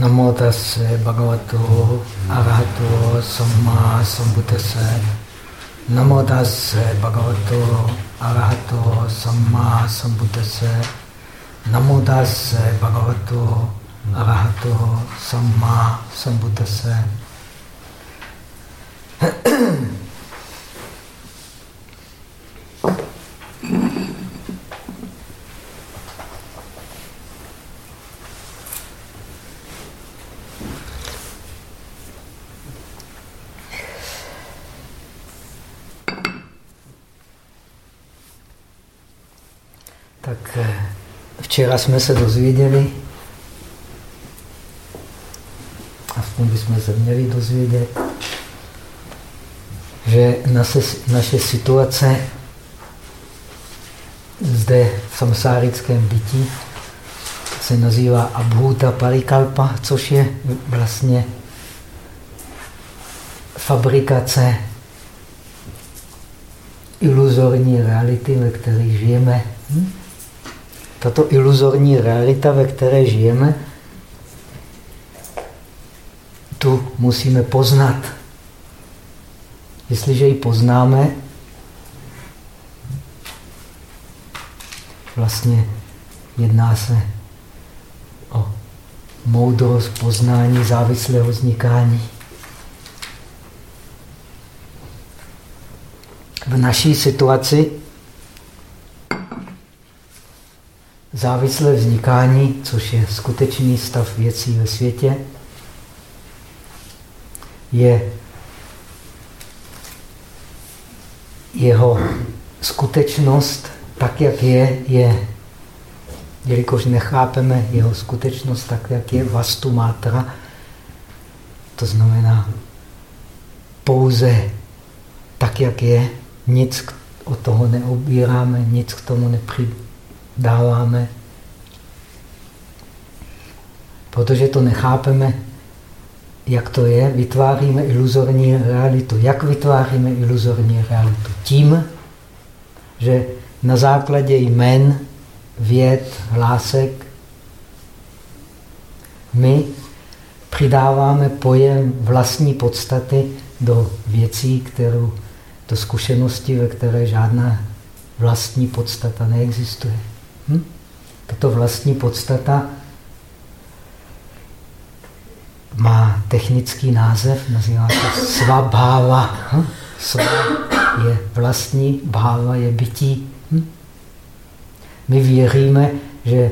Namo tase bhagavato arahato samma sambuddhase. Namo tase bhagavato arahato samma sambuddhase. Namo tase bhagavato arahato samma sambuddhase. Tak eh, včera jsme se dozvěděli, aspoň bychom se měli dozvědět, že naše, naše situace zde v samsárickém bytí se nazývá Abhuta Parikalpa, což je vlastně fabrikace iluzorní reality, ve které žijeme. Hm? Tato iluzorní realita, ve které žijeme, tu musíme poznat. Jestliže ji poznáme, vlastně jedná se o moudrost poznání závislého vznikání. V naší situaci závislé vznikání, což je skutečný stav věcí ve světě, je jeho skutečnost, tak jak je, je, jelikož nechápeme jeho skutečnost tak, jak je, vastu mátra, to znamená pouze tak, jak je, nic od toho neobíráme, nic k tomu nepřidáváme. Protože to nechápeme, jak to je, vytváříme iluzorní realitu. Jak vytváříme iluzorní realitu? Tím, že na základě jmen, věd, hlásek my přidáváme pojem vlastní podstaty do věcí, kterou, do zkušenosti, ve které žádná vlastní podstata neexistuje. Hm? Tato vlastní podstata má technický název, nazývá se svabháva. Hm? Sva je vlastní, bháva je bytí. Hm? My věříme, že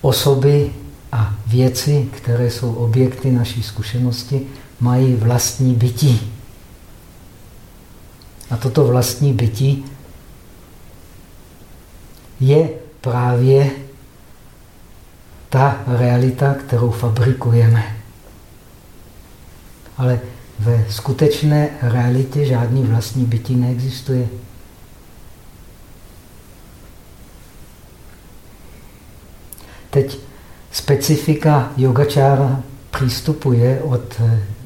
osoby a věci, které jsou objekty naší zkušenosti, mají vlastní bytí. A toto vlastní bytí je právě ta realita, kterou fabrikujeme. Ale ve skutečné realitě žádný vlastní bytí neexistuje. Teď specifika yogačára přístupu je, od,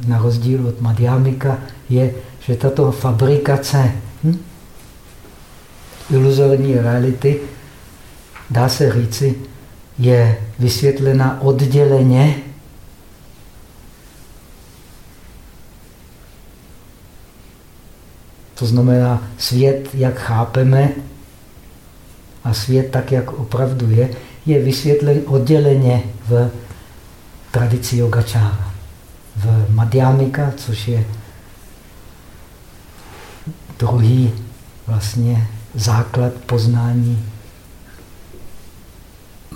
na rozdíl od madhyamika, je, že tato fabrikace hm, iluzorní reality, dá se říci, je vysvětlena odděleně To znamená, svět, jak chápeme, a svět tak, jak opravdu je, je vysvětlen odděleně v tradici yogačára. V Madhyamika, což je druhý vlastně základ poznání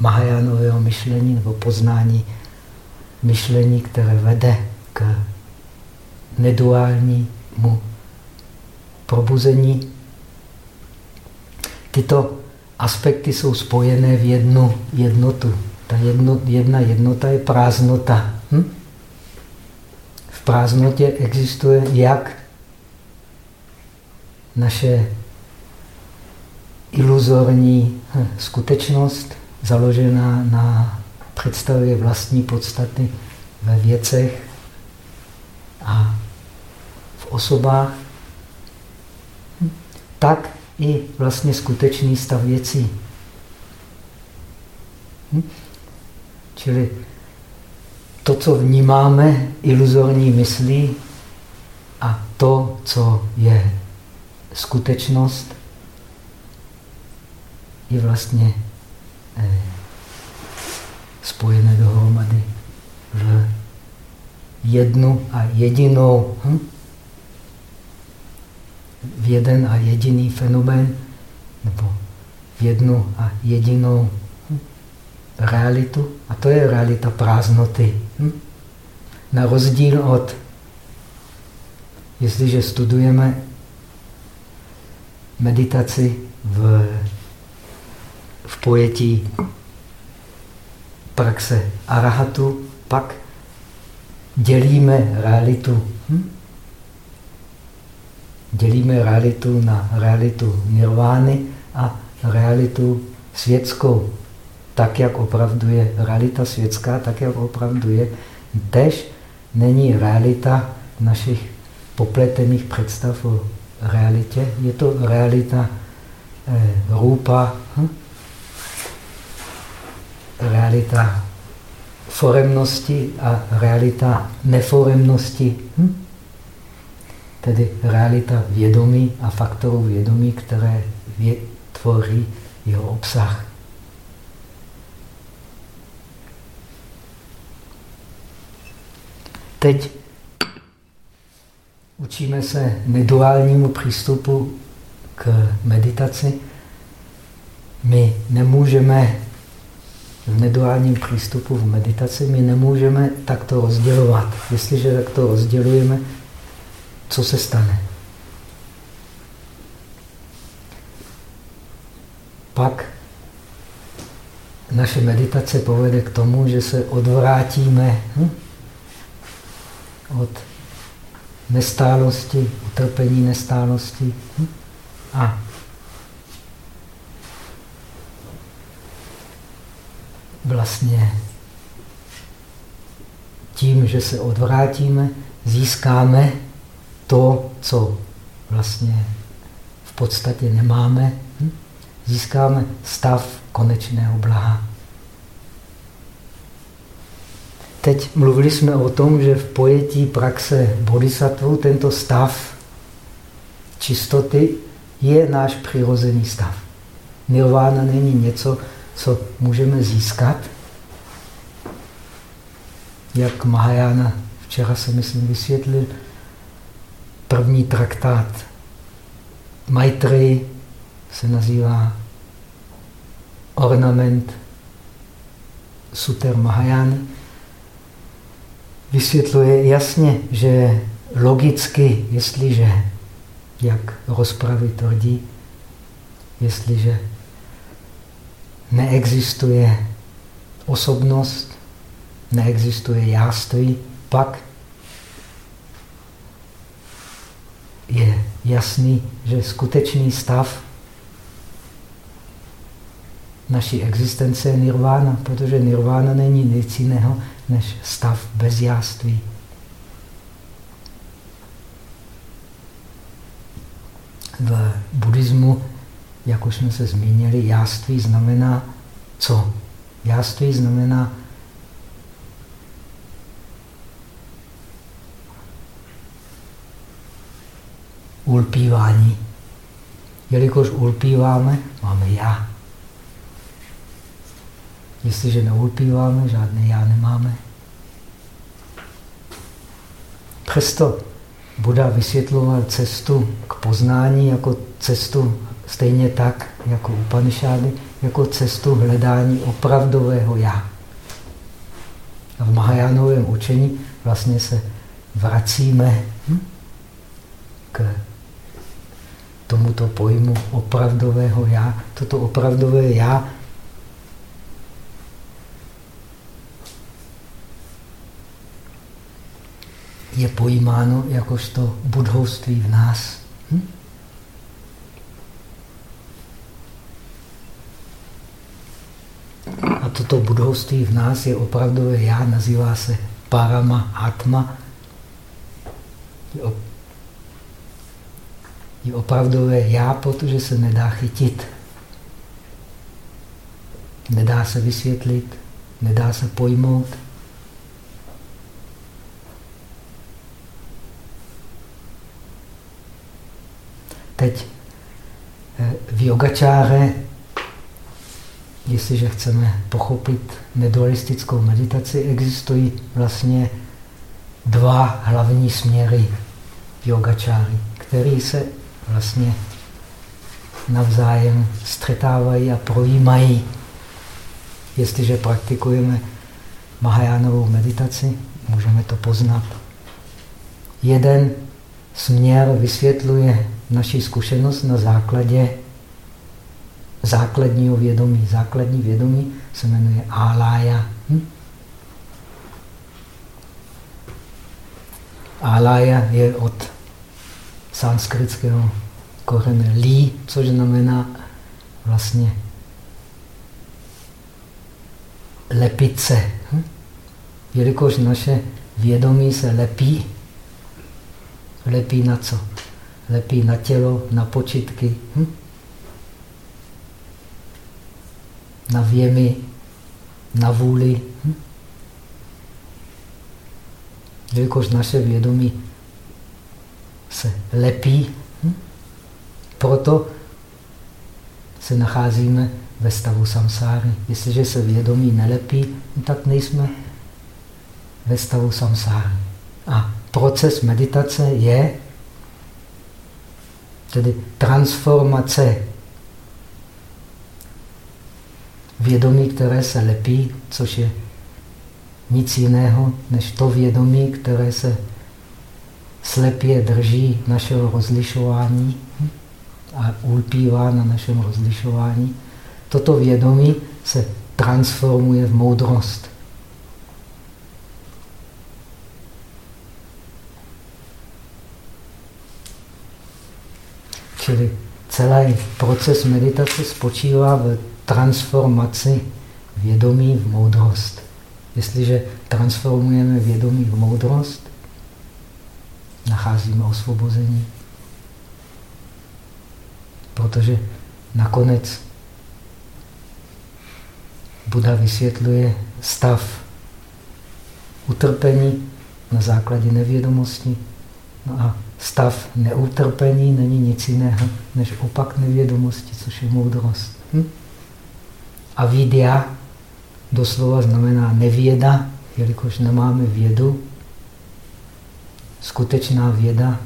Mahajánového myšlení nebo poznání myšlení, které vede k neduálnímu probuzení. Tyto aspekty jsou spojené v jednu jednotu. Ta jedno, jedna jednota je prázdnota. Hm? V prázdnotě existuje jak naše iluzorní hm, skutečnost, založená na představě vlastní podstaty ve věcech a v osobách, tak i vlastně skutečný stav věcí. Hm? Čili to, co vnímáme iluzorní myslí a to, co je skutečnost, je vlastně spojené dohromady v jednu a jedinou, hm? v jeden a jediný fenomén, nebo v jednu a jedinou hm? realitu. A to je realita prázdnoty. Hm? Na rozdíl od, jestliže studujeme meditaci v, v pojetí praxe arahatu, pak dělíme realitu. Hm? Dělíme realitu na realitu nirvány a realitu světskou. Tak, jak opravdu je realita světská, tak, jak opravdu je. Tež není realita našich popletených představ o realitě. Je to realita eh, rupa, hm? Realita foremnosti a realita neforemnosti. Hm? Tedy realita vědomí a faktorů vědomí, které vě tvoří jeho obsah. Teď učíme se neduálnímu přístupu k meditaci. My nemůžeme v neduálním přístupu v meditaci my nemůžeme takto rozdělovat. Jestliže takto rozdělujeme, co se stane? Pak naše meditace povede k tomu, že se odvrátíme hm? od nestálosti, utrpení nestálosti hm? a vlastně tím, že se odvrátíme, získáme to, co vlastně v podstatě nemáme, hm? získáme stav konečného blaha. Teď mluvili jsme o tom, že v pojetí praxe bodhisattva tento stav čistoty je náš přirozený stav. Nirvana není něco, co můžeme získat, jak Mahajana včera se myslím vysvětlil, první traktát Maitreyi se nazývá Ornament Suter Mahajany. Vysvětluje jasně, že logicky, jestliže, jak rozpravy tvrdí, jestliže neexistuje osobnost, neexistuje jáství, pak je jasný, že skutečný stav naší existence je nirvána, protože nirvána není nic jiného než stav bez jáství. V buddhismu jak už jsme se zmínili, jáství znamená co? Jáství znamená ulpívání. Jelikož ulpíváme, máme já. Jestliže neulpíváme, žádné já nemáme. Přesto Buda vysvětloval cestu k poznání jako cestu Stejně tak, jako Upanishády, jako cestu hledání opravdového já. A v Mahajánovém učení vlastně se vracíme hm, k tomuto pojmu opravdového já. Toto opravdové já je pojímáno jakožto budhovství v nás. toto budovství v nás je opravdové já, nazývá se Parama Atma. Je opravdové já, protože se nedá chytit. Nedá se vysvětlit, nedá se pojmout. Teď eh, v yogačáře jestliže chceme pochopit nedualistickou meditaci, existují vlastně dva hlavní směry yogačáry, které se vlastně navzájem střetávají a projímají. Jestliže praktikujeme Mahajánovou meditaci, můžeme to poznat. Jeden směr vysvětluje naši zkušenost na základě základního vědomí. Základní vědomí se jmenuje Alaya. Hm? Alaya je od sanskritského kořene lí, což znamená vlastně lepice. Hm? Jelikož naše vědomí se lepí, lepí na co? Lepí na tělo, na počitky, hm? Na věmy, na vůli. Hm? Jelikož naše vědomí se lepí, hm? proto se nacházíme ve stavu samsáry. Jestliže se vědomí nelepí, tak nejsme ve stavu samsáry. A proces meditace je tedy transformace vědomí, které se lepí, což je nic jiného, než to vědomí, které se slepě drží našeho rozlišování a ulpívá na našem rozlišování. Toto vědomí se transformuje v moudrost. Čili celý proces meditace spočívá v transformaci vědomí v moudrost. Jestliže transformujeme vědomí v moudrost, nacházíme osvobození. Protože nakonec Buddha vysvětluje stav utrpení na základě nevědomosti. No a stav neutrpení není nic jiného než opak nevědomosti, což je moudrost. Hm? A vidya doslova znamená nevěda, jelikož nemáme vědu. Skutečná věda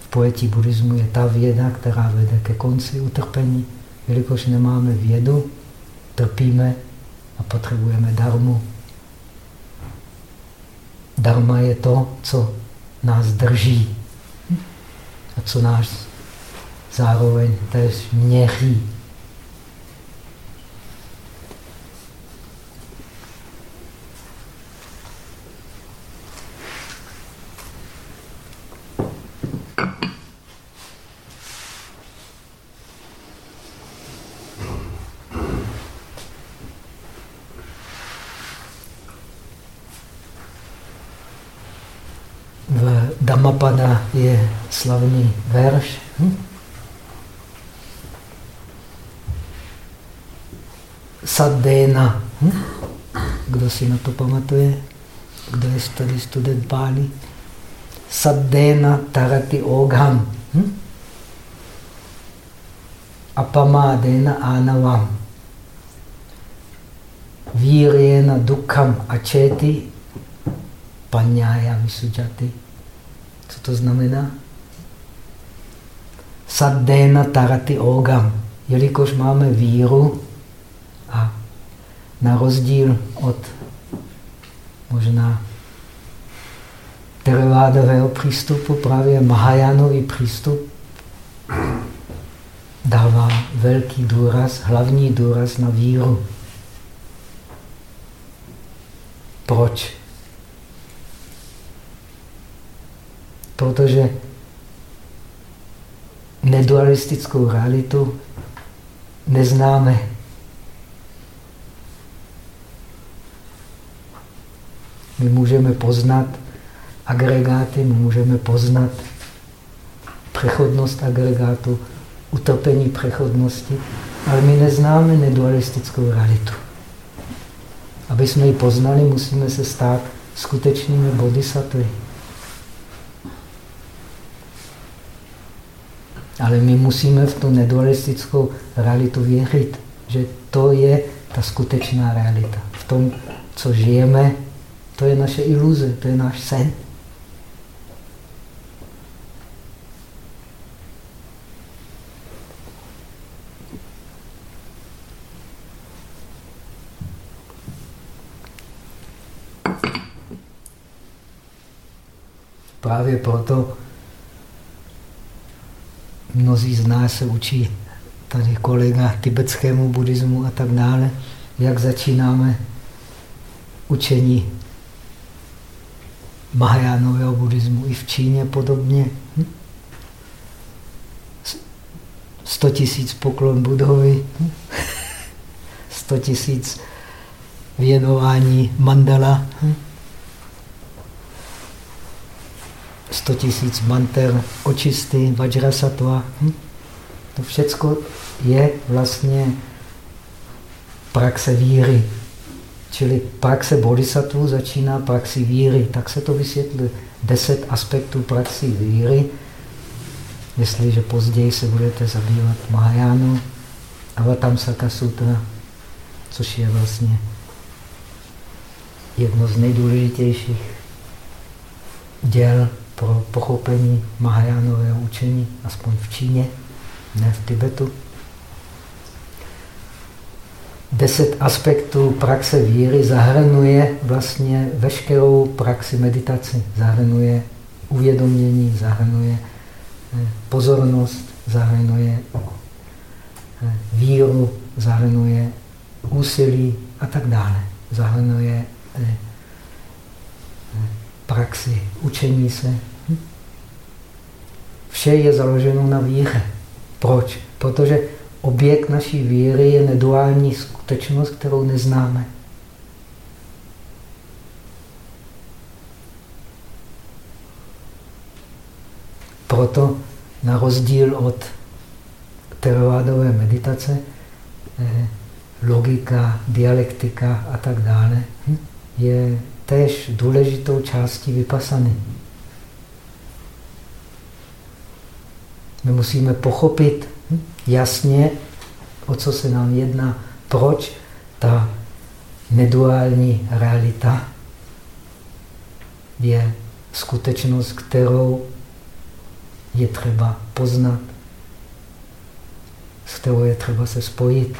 v pojetí buddhismu je ta věda, která vede ke konci utrpení. Jelikož nemáme vědu, trpíme a potřebujeme darmu. Dharma je to, co nás drží a co nás zároveň též měří. Dhammapada je slavný verš. Hm? Sadena. Hm? Kdo si na to pamatuje? Kdo je tady student Báli? Sadena tarati ogham. Hm? Apamadena anavam. Víriena dukham acheti panyaya visujati. Co to znamená? Saddena tarati ogam. Jelikož máme víru a na rozdíl od možná tervádového přístupu, právě Mahajánový přístup dává velký důraz, hlavní důraz na víru. Proč? protože nedualistickou realitu neznáme. My můžeme poznat agregáty, my můžeme poznat přechodnost agregátu, utrpení přechodnosti, ale my neznáme nedualistickou realitu. Aby jsme ji poznali, musíme se stát skutečnými bodhisattvy. Ale my musíme v tu nedualistickou realitu věřit, že to je ta skutečná realita. V tom, co žijeme, to je naše iluze, to je náš sen. Právě proto mnozí z nás se učí tady kolega tibetskému buddhismu a tak dále, jak začínáme učení Mahajánového buddhismu i v Číně podobně. 100 tisíc poklon Budovi, 100 tisíc věnování mandala, 100 tisíc manter očisty, vajrasatva. To všechno je vlastně praxe víry. Čili praxe bodhisattva začíná praxi víry. Tak se to vysvětlí. Deset aspektů praxi víry. Jestliže později se budete zabývat Mahajánu, Avatamsaka Sutra, což je vlastně jedno z nejdůležitějších děl pro pochopení Mahajánového učení, aspoň v Číně, ne v Tibetu. Deset aspektů praxe víry zahrnuje vlastně veškerou praxi meditace. Zahrnuje uvědomění, zahrnuje eh, pozornost, zahrnuje eh, víru, zahrnuje úsilí a tak dále. Zahrnuje eh, praxi učení se. Vše je založeno na víře. Proč? Protože objekt naší víry je neduální skutečnost, kterou neznáme. Proto na rozdíl od teravádové meditace, eh, logika, dialektika a tak dále hm, je též důležitou částí vypasany. My musíme pochopit hm, jasně, o co se nám jedná, proč ta neduální realita je skutečnost, kterou je třeba poznat, s kterou je třeba se spojit.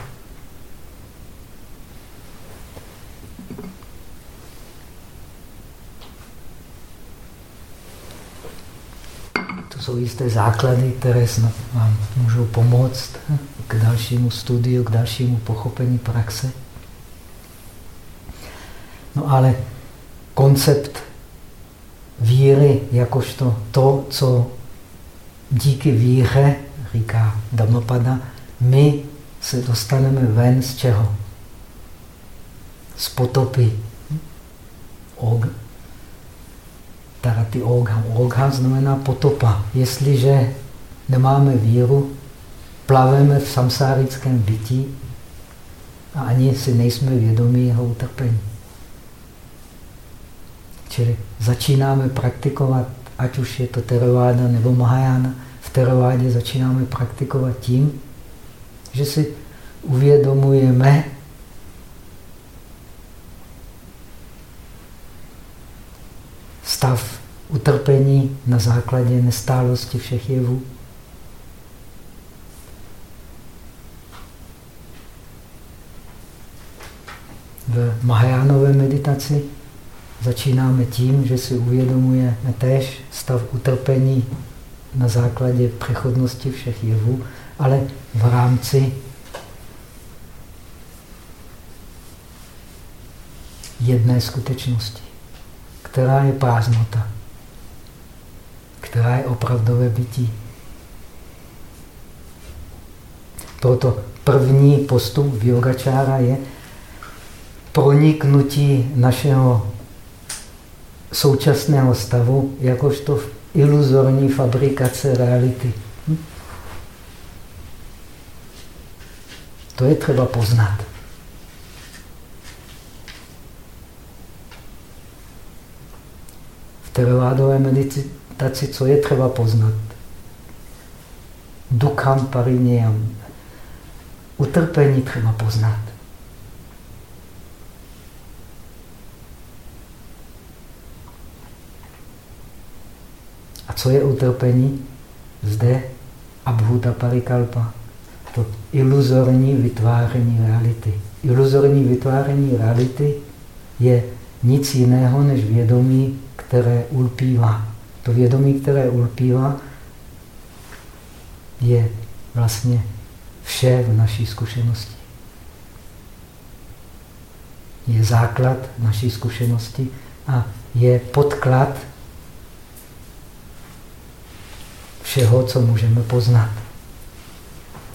jsou jisté základy, které snad vám můžou pomoct k dalšímu studiu, k dalšímu pochopení praxe. No ale koncept víry, jakožto to, co díky víře, říká Dhammapada, my se dostaneme ven z čeho? Z potopy. Tarati ogha. Ogha znamená potopa. Jestliže nemáme víru, plaveme v samsárickém bytí a ani si nejsme vědomí jeho utrpení. Čili začínáme praktikovat, ať už je to Theravada nebo Mahayana, v Theravádě začínáme praktikovat tím, že si uvědomujeme, stav utrpení na základě nestálosti všech jevů. V Mahajánové meditaci začínáme tím, že si uvědomujeme též stav utrpení na základě přechodnosti všech jevů, ale v rámci jedné skutečnosti která je prázdnota, která je opravdové bytí. Proto první postup v yogačára je proniknutí našeho současného stavu jakožto iluzorní fabrikace reality. Hm? To je třeba poznat. teravádové meditaci, co je třeba poznat? Dukham parinějam. Utrpení třeba poznat. A co je utrpení? Zde abhuta parikalpa. To iluzorní vytváření reality. Iluzorní vytváření reality je nic jiného než vědomí, které ulpívá. To vědomí, které ulpívá, je vlastně vše v naší zkušenosti. Je základ naší zkušenosti a je podklad všeho, co můžeme poznat.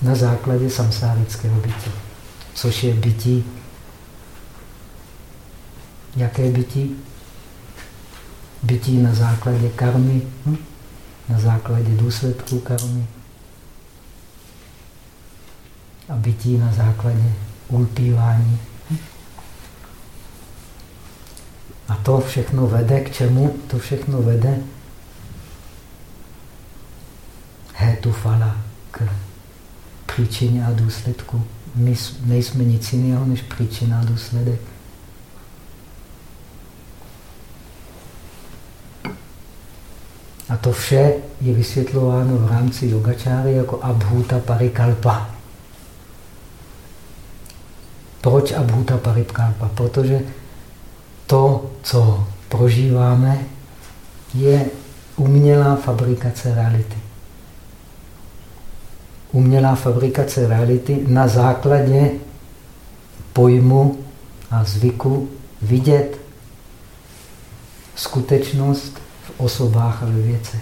Na základě samsárického bytí. Což je bytí. Jaké bytí? Bytí na základě karmy, hm? na základě důsledků karmy. A bytí na základě ulpívání. Hm? A to všechno vede k čemu? To všechno vede hetu fala, k příčině a důsledku. My nejsme nic jiného než příčina a důsledek. A to vše je vysvětlováno v rámci yogačáry jako abhuta parikalpa. Proč abhuta parikalpa? Protože to, co prožíváme, je umělá fabrikace reality umělá fabrikace reality na základě pojmu a zvyku vidět skutečnost osobách a ve věcech.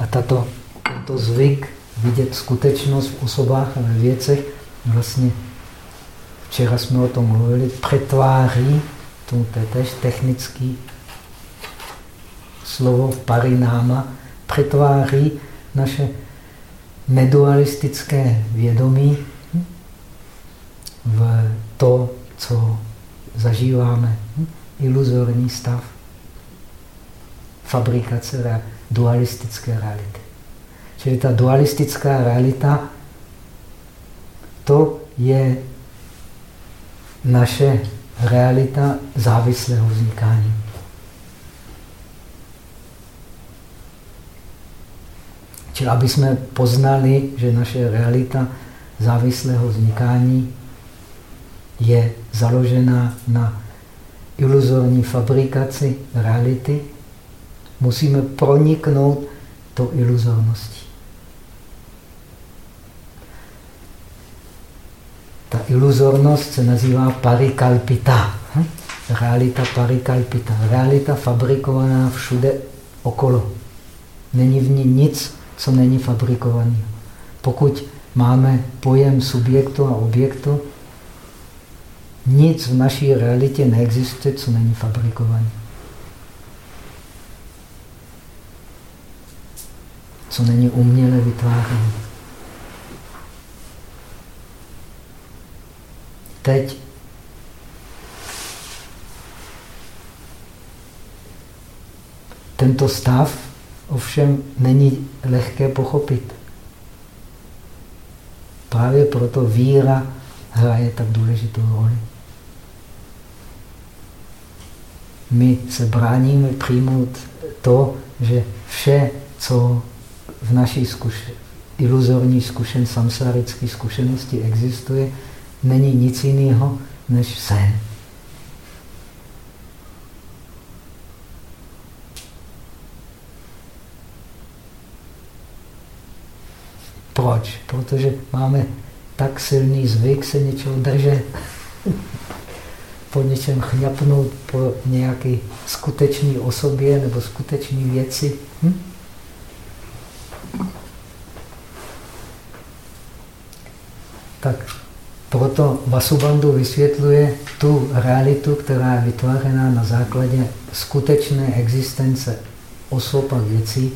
A tato, tento zvyk vidět skutečnost v osobách a ve věcech vlastně včera jsme o tom mluvili, přetváří, to je tež technický slovo parináma, přetváří naše nedualistické vědomí v to, co zažíváme. Iluzorní stav fabrikace dualistické reality. Čili ta dualistická realita, to je naše realita závislého vznikání. Čili aby jsme poznali, že naše realita závislého vznikání je založena na iluzorní fabrikaci reality, musíme proniknout to iluzorností. Ta iluzornost se nazývá parikalpita. Hm? Realita parikalpita. Realita fabrikovaná všude okolo. Není v ní nic, co není fabrikovaný. Pokud máme pojem subjektu a objektu, nic v naší realitě neexistuje, co není fabrikovaný. Co není uměle vytvářené. Teď tento stav ovšem není lehké pochopit. Právě proto víra hraje tak důležitou roli. My se bráníme přijmout to, že vše, co v naší zkuš iluzorní zkušen, samsárické zkušenosti existuje, není nic jiného než sen. Proč? Protože máme tak silný zvyk se něčeho držet, po něčem chňapnout, po nějaké skutečné osobě nebo skutečné věci. Hm? Tak proto Vasubandhu vysvětluje tu realitu, která je vytvořena na základě skutečné existence osob a věcí,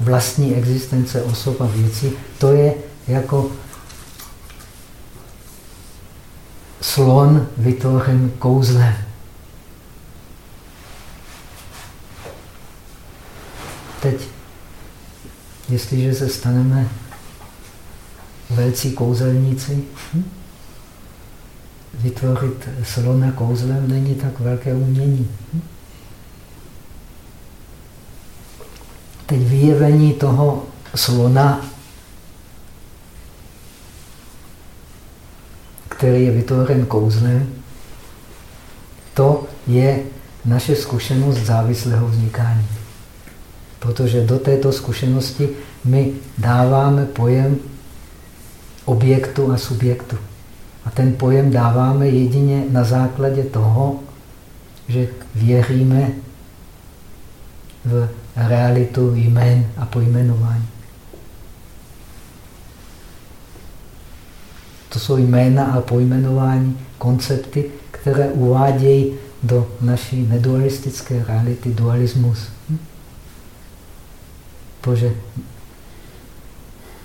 vlastní existence osob a věcí. To je jako slon vytvořen kouzlem. Teď, jestliže se staneme velcí kouzelníci, hm? vytvořit slona kouzlem není tak velké umění. Hm? Teď vyjevení toho slona, který je vytvořen kouzlem, to je naše zkušenost závislého vznikání. Protože do této zkušenosti my dáváme pojem objektu a subjektu. A ten pojem dáváme jedině na základě toho, že věříme v realitu jmén a pojmenování. To jsou jména a pojmenování, koncepty, které uvádějí do naší nedualistické reality dualismus. Hm? Protože,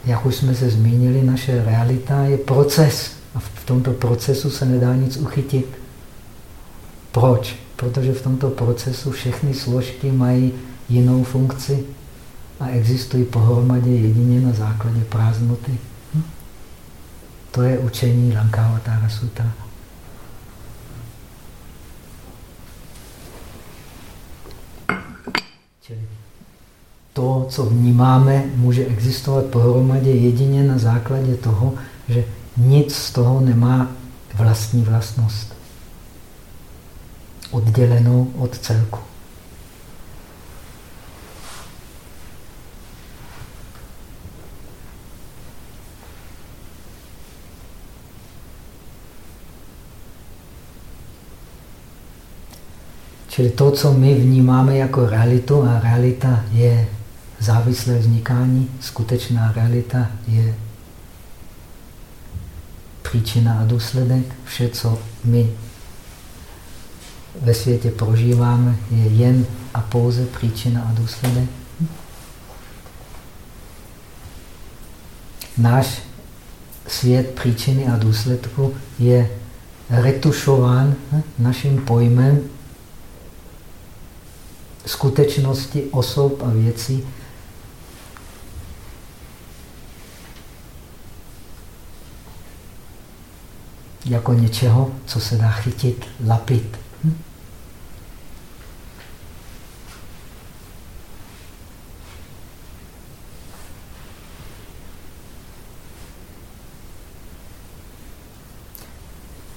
jak už jsme se zmínili, naše realita je proces. A v tomto procesu se nedá nic uchytit. Proč? Protože v tomto procesu všechny složky mají jinou funkci a existují pohromadě jedině na základě prázdnoty. Hm? To je učení Lankavatara Sutra. Čili to, co vnímáme, může existovat pohromadě jedině na základě toho, že nic z toho nemá vlastní vlastnost. Oddělenou od celku. Čili to, co my vnímáme jako realitu, a realita je závislé vznikání, skutečná realita je příčina a důsledek. Vše, co my ve světě prožíváme, je jen a pouze příčina a důsledek. Náš svět příčiny a důsledku je retušován naším pojmem skutečnosti osob a věcí, jako něčeho, co se dá chytit, lapit. Hm?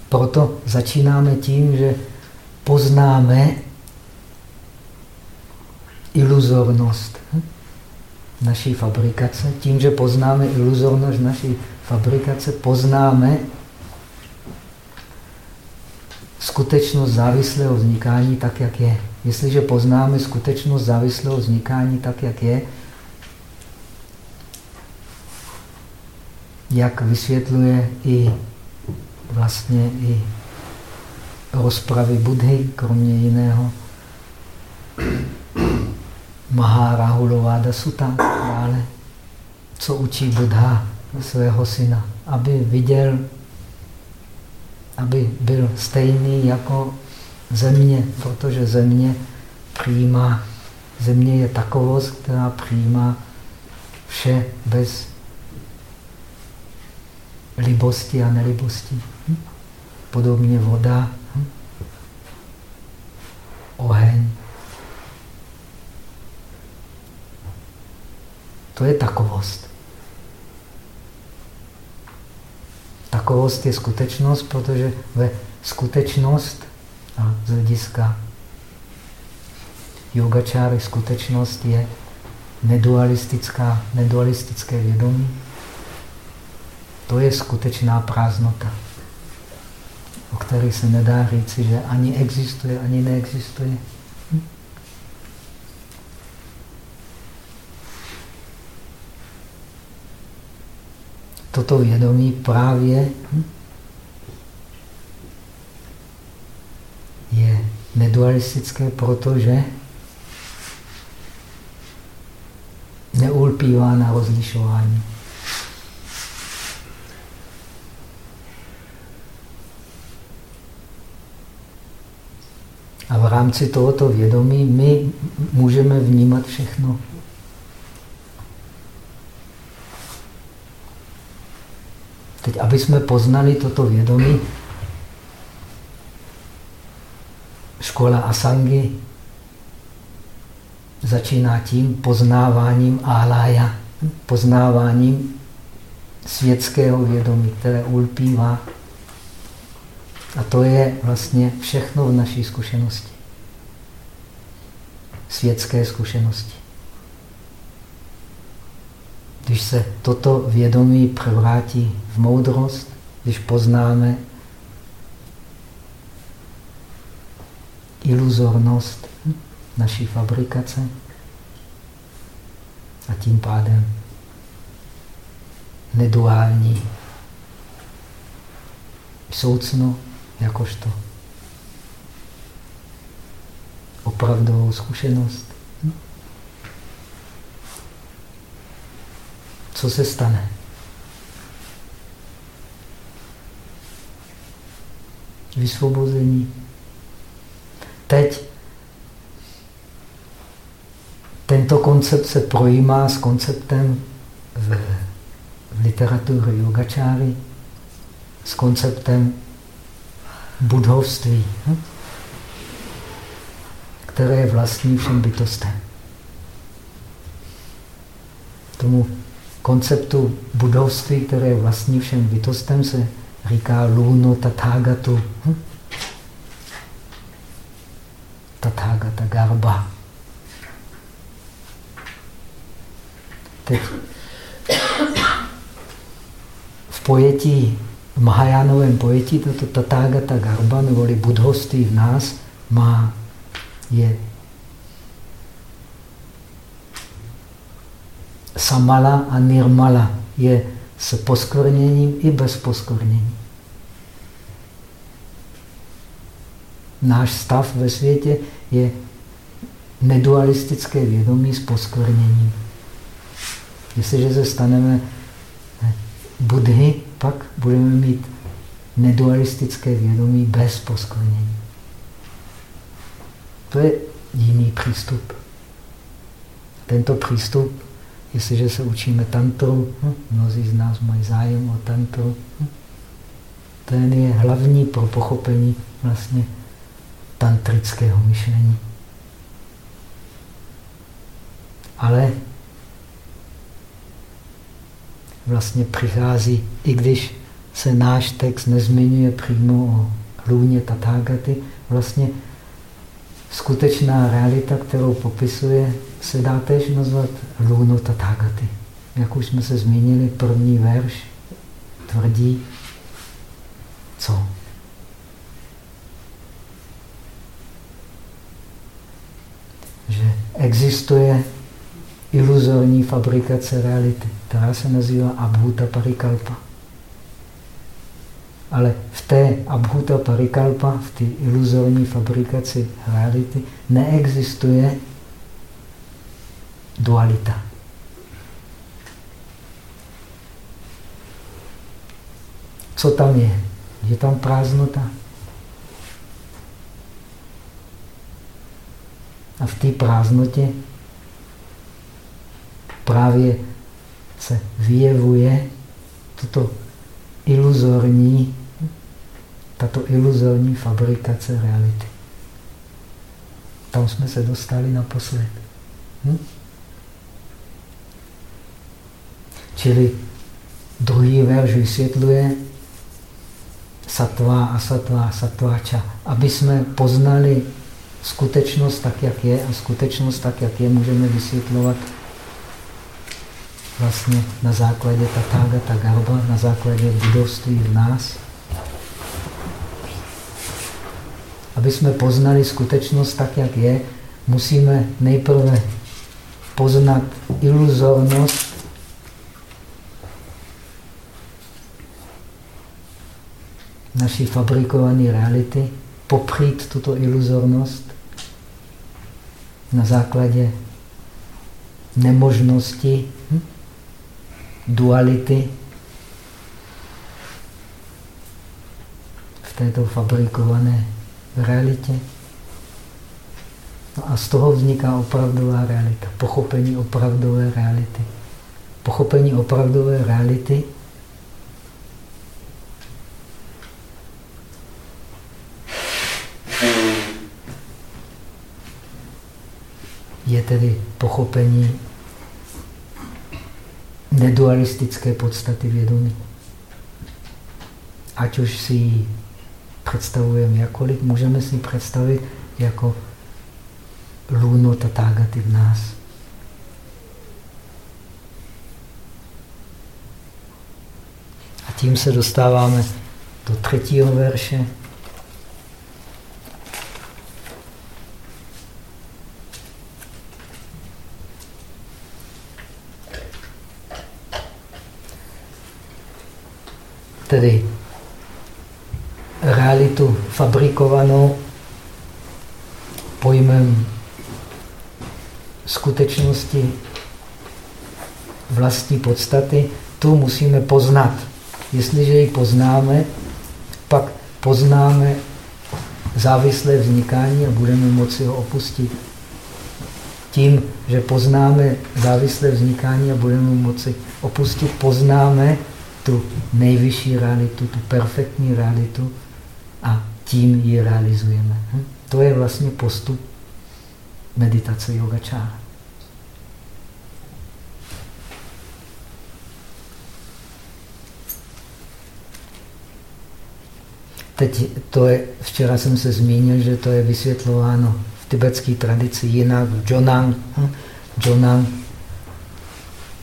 Proto začínáme tím, že poznáme iluzornost hm? naší fabrikace. Tím, že poznáme iluzornost naší fabrikace, poznáme skutečnost závislého vznikání tak, jak je. Jestliže poznáme skutečnost závislého vznikání tak, jak je, jak vysvětluje i vlastně i rozpravy Budhy, kromě jiného, Mahárahulováda Sutta, dále, co učí Buddha svého syna, aby viděl aby byl stejný jako země, protože země přijímá, země je takovost, která přijímá vše bez libosti a nelibosti. Hm? Podobně voda, hm? oheň. To je takovost. Takovost je skutečnost, protože ve skutečnost a z hlediska yogačáry skutečnost je nedualistická, nedualistické vědomí. To je skutečná prázdnota, o které se nedá říci, že ani existuje, ani neexistuje. toto vědomí právě hm, je nedualistické, protože neulpívá na rozlišování. A v rámci tohoto vědomí my můžeme vnímat všechno. Teď, aby jsme poznali toto vědomí, škola Asangi začíná tím poznáváním alaya, poznáváním světského vědomí, které ulpívá. A to je vlastně všechno v naší zkušenosti. Světské zkušenosti. Když se toto vědomí převrátí v moudrost, když poznáme iluzornost naší fabrikace a tím pádem neduální soucno jakožto opravdovou zkušenost. Co se stane? Vysvobození. Teď tento koncept se projímá s konceptem v, v literatuře yogačáry, s konceptem budhovství, hm? které je vlastní všem bytostem. Tomu konceptu budovství, které je vlastní všem bytostem, se říká luno tathagatu. Hm? Tathagata garba. Teď v pojetí, v Mahajánovém pojetí, toto tathagata garba, neboli budhovství v nás, má, je samala a nirmala je s poskvrněním i bez poskvrnění. Náš stav ve světě je nedualistické vědomí s poskvrněním. Jestliže se staneme budhy, pak budeme mít nedualistické vědomí bez poskvrnění. To je jiný přístup. Tento přístup Jestliže se učíme tantru, hm, mnozí z nás mají zájem o tantru, hm, ten je hlavní pro pochopení vlastně tantrického myšlení. Ale vlastně přichází, i když se náš text nezmiňuje přímo o hlůně Tathagaty, vlastně skutečná realita, kterou popisuje, se dá též nazvat Luno Tathagaty. Jak už jsme se zmínili, první verš tvrdí, co? Že existuje iluzorní fabrikace reality, která se nazývá Abhuta Parikalpa. Ale v té Abhuta Parikalpa, v té iluzorní fabrikaci reality, neexistuje dualita. Co tam je? Je tam prázdnota. A v té prázdnotě právě se vyjevuje toto iluzorní, tato iluzorní fabrikace reality. Tam jsme se dostali naposled. Hm? Čili druhý verš vysvětluje satva a satva, satváča. Aby jsme poznali skutečnost tak, jak je a skutečnost tak, jak je, můžeme vysvětlovat vlastně na základě tatágata garba, na základě budovství v nás. Aby jsme poznali skutečnost tak, jak je, musíme nejprve poznat iluzornost naší fabrikované reality, popřít tuto iluzornost na základě nemožnosti? Duality v této fabrikované realitě. No a z toho vzniká opravdová realita, pochopení opravdové reality. Pochopení opravdové reality je tedy pochopení nedualistické podstaty vědomí. Ať už si ji představujeme jakkoliv, můžeme si představit jako lůno tatágaty v nás. A tím se dostáváme do třetího verše. Tedy realitu fabrikovanou pojmem skutečnosti vlastní podstaty, tu musíme poznat. Jestliže ji poznáme, pak poznáme závislé vznikání a budeme moci ho opustit. Tím, že poznáme závislé vznikání a budeme moci opustit, poznáme tu nejvyšší realitu, tu perfektní realitu a tím ji realizujeme. Hm? To je vlastně postup meditace yogačára. Teď to je, včera jsem se zmínil, že to je vysvětlováno v tibetské tradici jinak, v Jonang. Hm? Jonang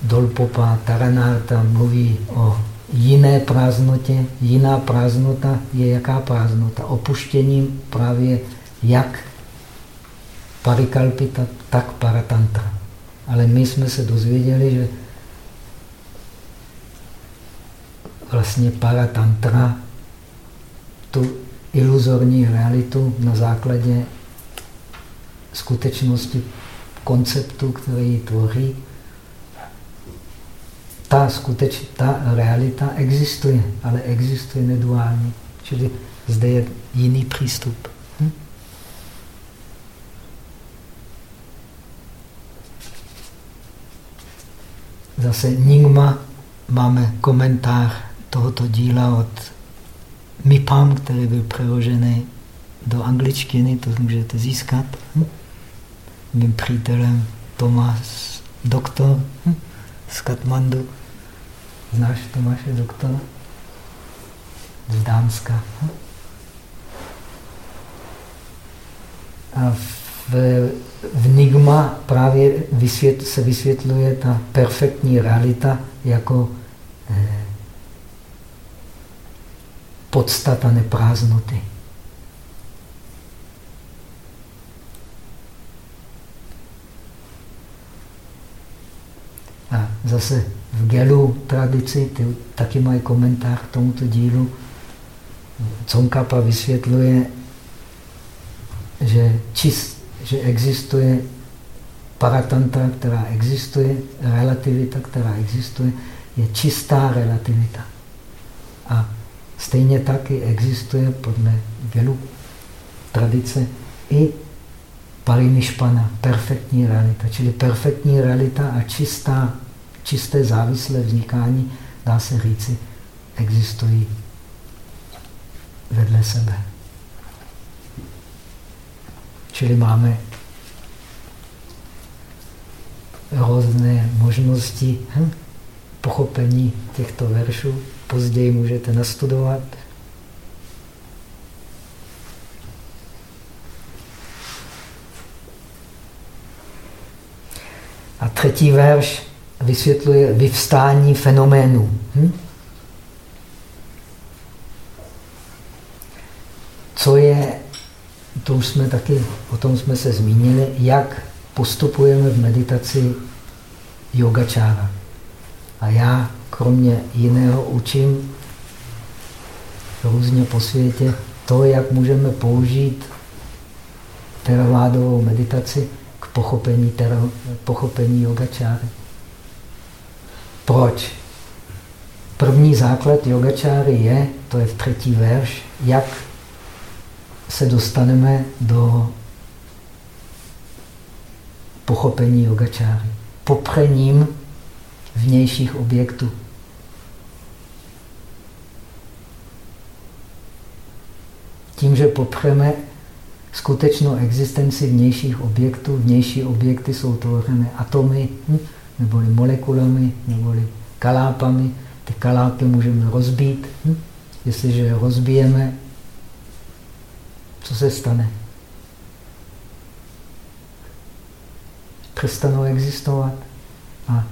Dolpopa Taranarta mluví o jiné prázdnotě. Jiná prázdnota je jaká prázdnota? Opuštěním právě jak parikalpita, tak paratantra. Ale my jsme se dozvěděli, že vlastně paratantra tu iluzorní realitu na základě skutečnosti konceptu, který ji tvoří, ta skuteč, ta realita existuje, ale existuje neduálně. Čili zde je jiný přístup. Hm? Zase Ningma máme komentář tohoto díla od Mipam, který byl přeložený do angličtiny, to můžete získat. Hm? Mým přítelem Tomas Doktor hm? z Katmandu. Znáš Tomáše Doktora? Z Dánska. A v, v Nigma právě vysvět, se vysvětluje ta perfektní realita jako eh, podstata neprázdnoty. A zase v Gelu tradici ty taky mají komentář k tomuto dílu. Conkapa vysvětluje, že, čist, že existuje paratantra, která existuje, relativita, která existuje, je čistá relativita. A stejně taky existuje podle Gelu tradice i parinišpana, perfektní realita. Čili perfektní realita a čistá čisté závislé vznikání, dá se říci, existují vedle sebe. Čili máme různé možnosti hm, pochopení těchto veršů. Později můžete nastudovat. A třetí verš vysvětluje vyvstání fenoménů. Hm? Co je, to už jsme taky, o tom jsme se zmínili, jak postupujeme v meditaci yogačára. A já kromě jiného učím různě po světě to, jak můžeme použít teravádovou meditaci k pochopení, pochopení yogačáry. Proč? První základ yogačáry je, to je v třetí verš, jak se dostaneme do pochopení yogačáry. Popřením vnějších objektů. Tím, že popřeme skutečnou existenci vnějších objektů, vnější objekty jsou tvořené atomy, hm? Neboli molekulami, neboli kalápami. Ty kalápy můžeme rozbít. Hm? Jestliže je rozbijeme, co se stane? Přestanou existovat. A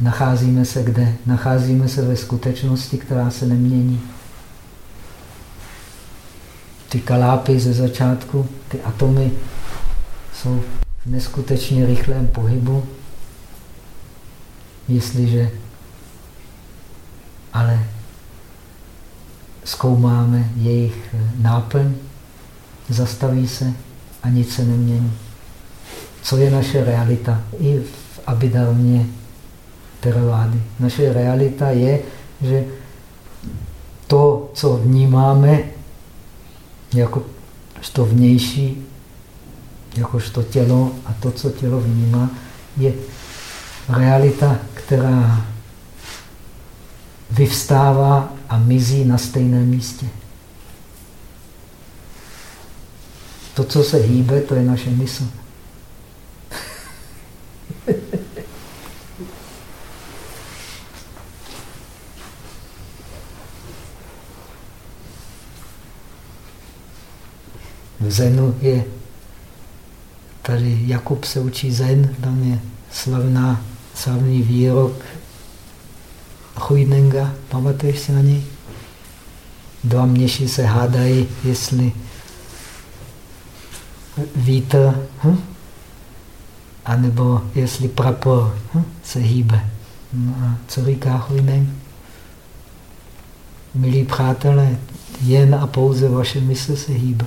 nacházíme se kde? Nacházíme se ve skutečnosti, která se nemění. Ty kalápy ze začátku, ty atomy jsou v neskutečně rychlém pohybu. Jestliže ale zkoumáme jejich náplň, zastaví se a nic se nemění. Co je naše realita? I v Abhidharmě Teravády. Naše realita je, že to, co vnímáme jako to vnější, jakožto tělo a to, co tělo vnímá, je realita, která vyvstává a mizí na stejném místě. To, co se hýbe, to je naše mysl. V Zenu je, tady Jakub se učí Zen, tam je slavná, slavný výrok Huinenga, pamatuješ si na něj? Dva měši se hádají, jestli vítr, hm? anebo jestli prapor hm? se hýbe. No a co říká Huineng? Milí přátelé, jen a pouze vaše mysl se hýbe.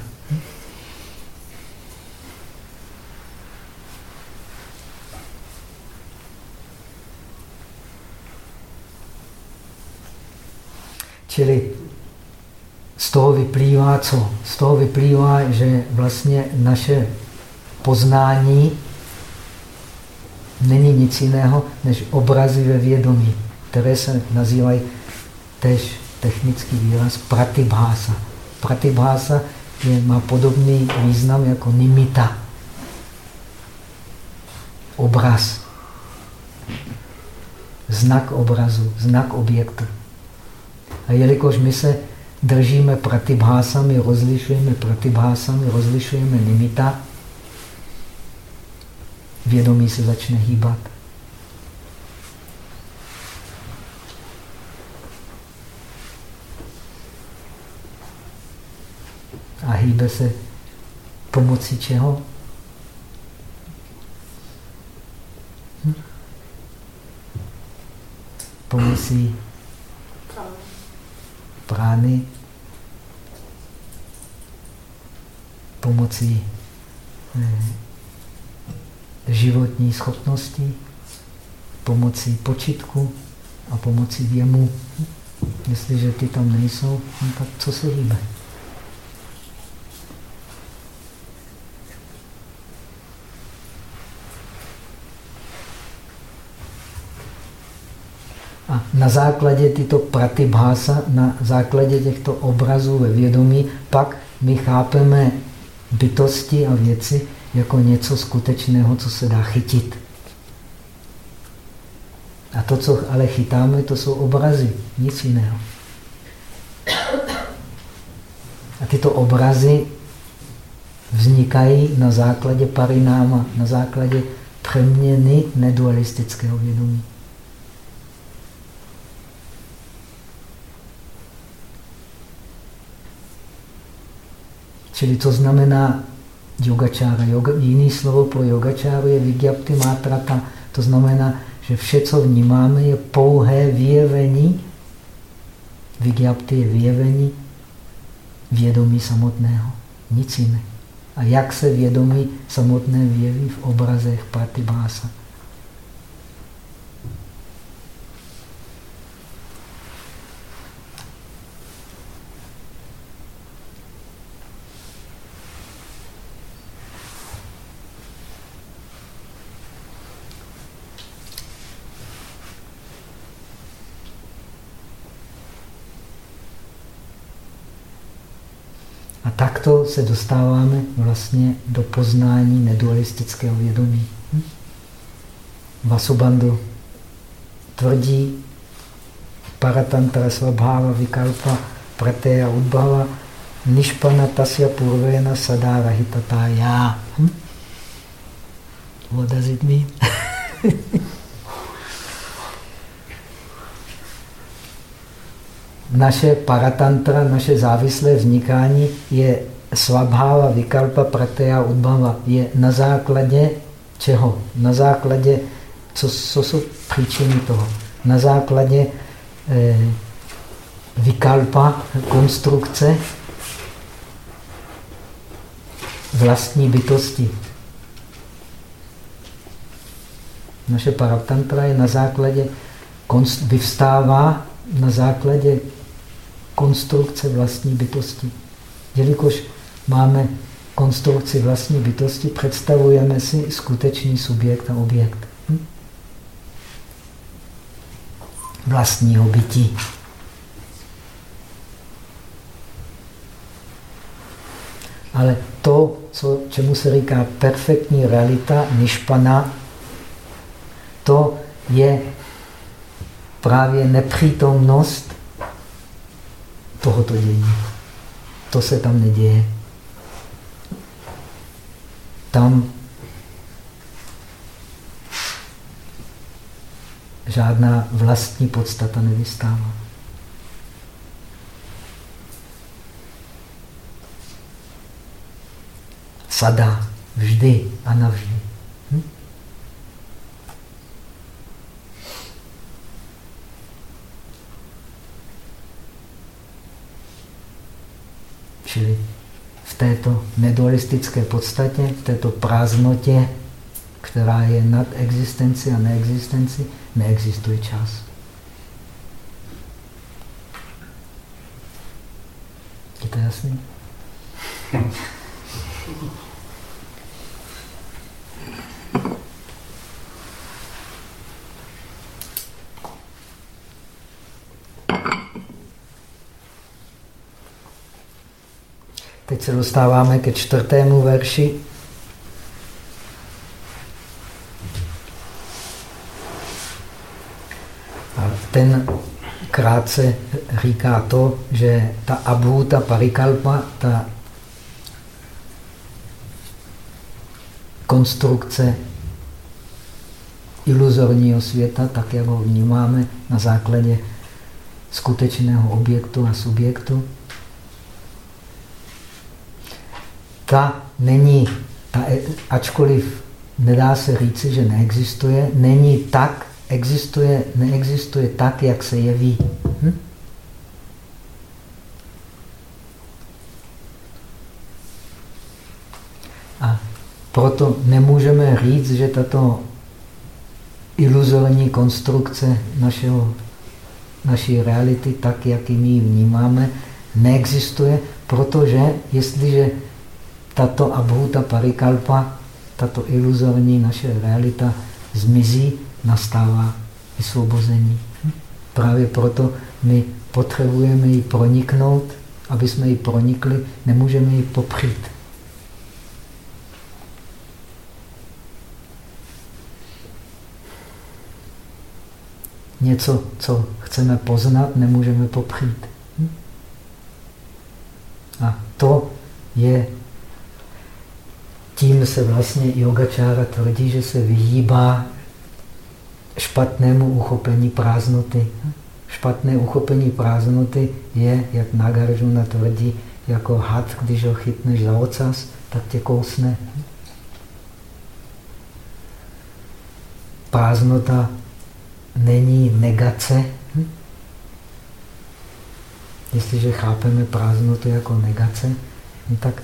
Čili z toho vyplývá co? Z toho vyplývá, že vlastně naše poznání není nic jiného než obrazy ve vědomí, které se nazývají tež technický výraz pratibhása. Pratibhása je, má podobný význam jako nimita. Obraz. Znak obrazu, znak objektu. A jelikož my se držíme pratibhásami, rozlišujeme pratibhásami, rozlišujeme nimita, vědomí se začne hýbat. A hýbe se pomocí čeho? Hm? Pomocí prány pomocí eh, životní schopnosti, pomocí počitku a pomocí věmu. Jestliže ty tam nejsou, no tak co se hýbe? A na základě tyto pratibhása, na základě těchto obrazů ve vědomí, pak my chápeme bytosti a věci jako něco skutečného, co se dá chytit. A to, co ale chytáme, to jsou obrazy, nic jiného. A tyto obrazy vznikají na základě parináma, na základě přeměny nedualistického vědomí. Čili to znamená yogačára. Yoga, jiný slovo pro yogačáru je vigyapti mátrata. To znamená, že vše, co vnímáme, je pouhé vyjevení. Vigyapti je vyjevení vědomí samotného. Nic jiného. A jak se vědomí samotné vyjeví v obrazech Pratibhása? takto se dostáváme vlastně do poznání nedualistického vědomí. Hm? Vasubandhu tvrdí paratantra svabhava vikalpa prateya udbhava nishpana tasya purvena sada rahitata já. Hm? What does it mean? naše paratantra, naše závislé vznikání je svabháva, vikalpa, prateya, udbhava. Je na základě čeho? Na základě, co, co jsou příčiny toho? Na základě eh, vikalpa, konstrukce vlastní bytosti. Naše paratantra je na základě, vyvstává na základě konstrukce vlastní bytosti. Jelikož máme konstrukci vlastní bytosti, představujeme si skutečný subjekt a objekt. Hm? Vlastního bytí. Ale to, co, čemu se říká perfektní realita, nišpana, to je právě nepřítomnost tohoto dění. To se tam neděje. Tam žádná vlastní podstata nevystává. Sada vždy a navždy. Čili v této nedualistické podstatě, v této prázdnotě, která je nad existenci a neexistenci, neexistuje čas. Je to jasný? Teď se dostáváme ke čtvrtému verši. A ten krátce říká to, že ta abhuta parikalpa, ta konstrukce iluzorního světa, tak jak ho vnímáme na základě skutečného objektu a subjektu, ta není, ta, ačkoliv nedá se říci, že neexistuje, není tak, existuje, neexistuje tak, jak se jeví. Hm? A proto nemůžeme říct, že tato iluzorní konstrukce našeho, naší reality, tak, jak ji my vnímáme, neexistuje, protože jestliže tato abhuta parikalpa, tato iluzorní naše realita zmizí, nastává vysvobození. Právě proto my potřebujeme ji proniknout, aby jsme ji pronikli, nemůžeme ji popřít. Něco, co chceme poznat, nemůžeme popřít. A to je tím se vlastně yogačára tvrdí, že se vyhýbá špatnému uchopení prázdnoty. Špatné uchopení prázdnoty je, jak Nagarjuna tvrdí, jako had, když ho chytneš za ocas, tak tě kousne. Prázdnota není negace. Jestliže chápeme prázdnotu jako negace, no tak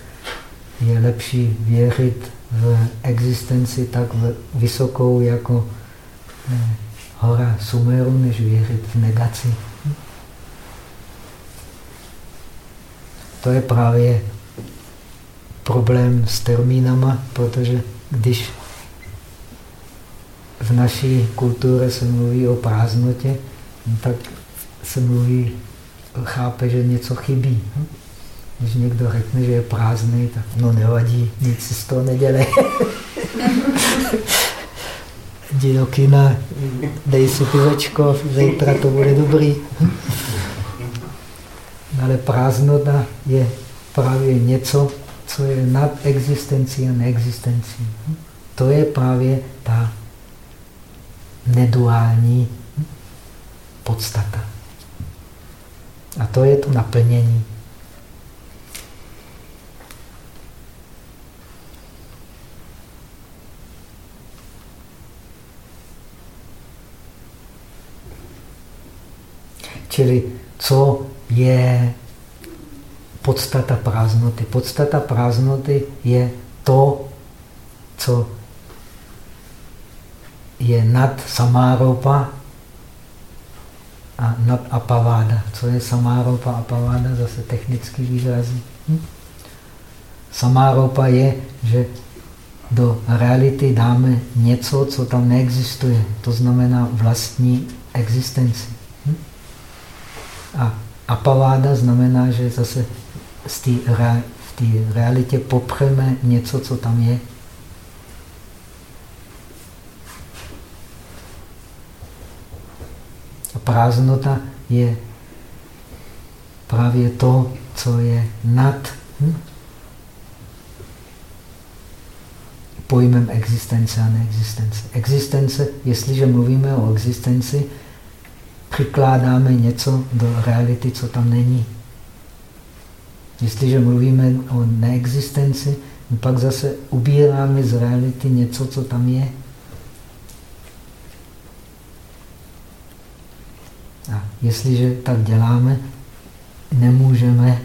je lepší věřit v existenci tak vysokou jako eh, hora Sumeru, než věřit v negaci. To je právě problém s termínama, protože když v naší kultuře se mluví o prázdnotě, tak se mluví, chápe, že něco chybí. Když někdo řekne, že je prázdný, tak no nevadí, nic si z toho nedělej. Jdi do kina, dej si pivečko, zítra to bude dobrý. Ale prázdnota je právě něco, co je nad existencí a neexistencí. To je právě ta neduální podstata. A to je to naplnění. Čili co je podstata prázdnoty? Podstata prázdnoty je to, co je nad samáropa a nad apaváda. Co je samáropa a apaváda? Zase technický výrazy. Hm? Samáropa je, že do reality dáme něco, co tam neexistuje. To znamená vlastní existenci. A apaváda znamená, že zase v té realitě popřeme něco, co tam je. A prázdnota je právě to, co je nad hm? pojmem existence a neexistence. Existence, jestliže mluvíme o existenci, přikládáme něco do reality, co tam není. Jestliže mluvíme o neexistenci, pak zase ubíráme z reality něco, co tam je. A jestliže tak děláme, nemůžeme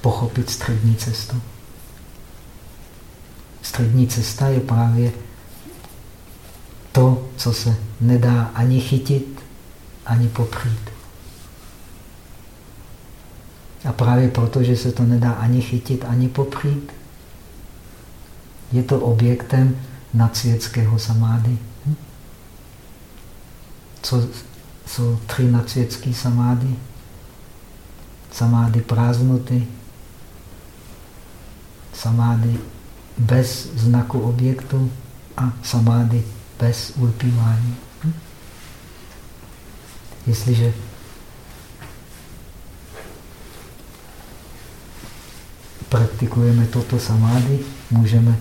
pochopit střední cestu. Střední cesta je právě to, co se nedá ani chytit, ani popřít. A právě proto, že se to nedá ani chytit, ani popřít, je to objektem nadsvětského samády. Hm? Co jsou tři nadsvětské samády? Samády prázdnoty, samády bez znaku objektu a samády bez ulpívání. Jestliže praktikujeme toto samády, můžeme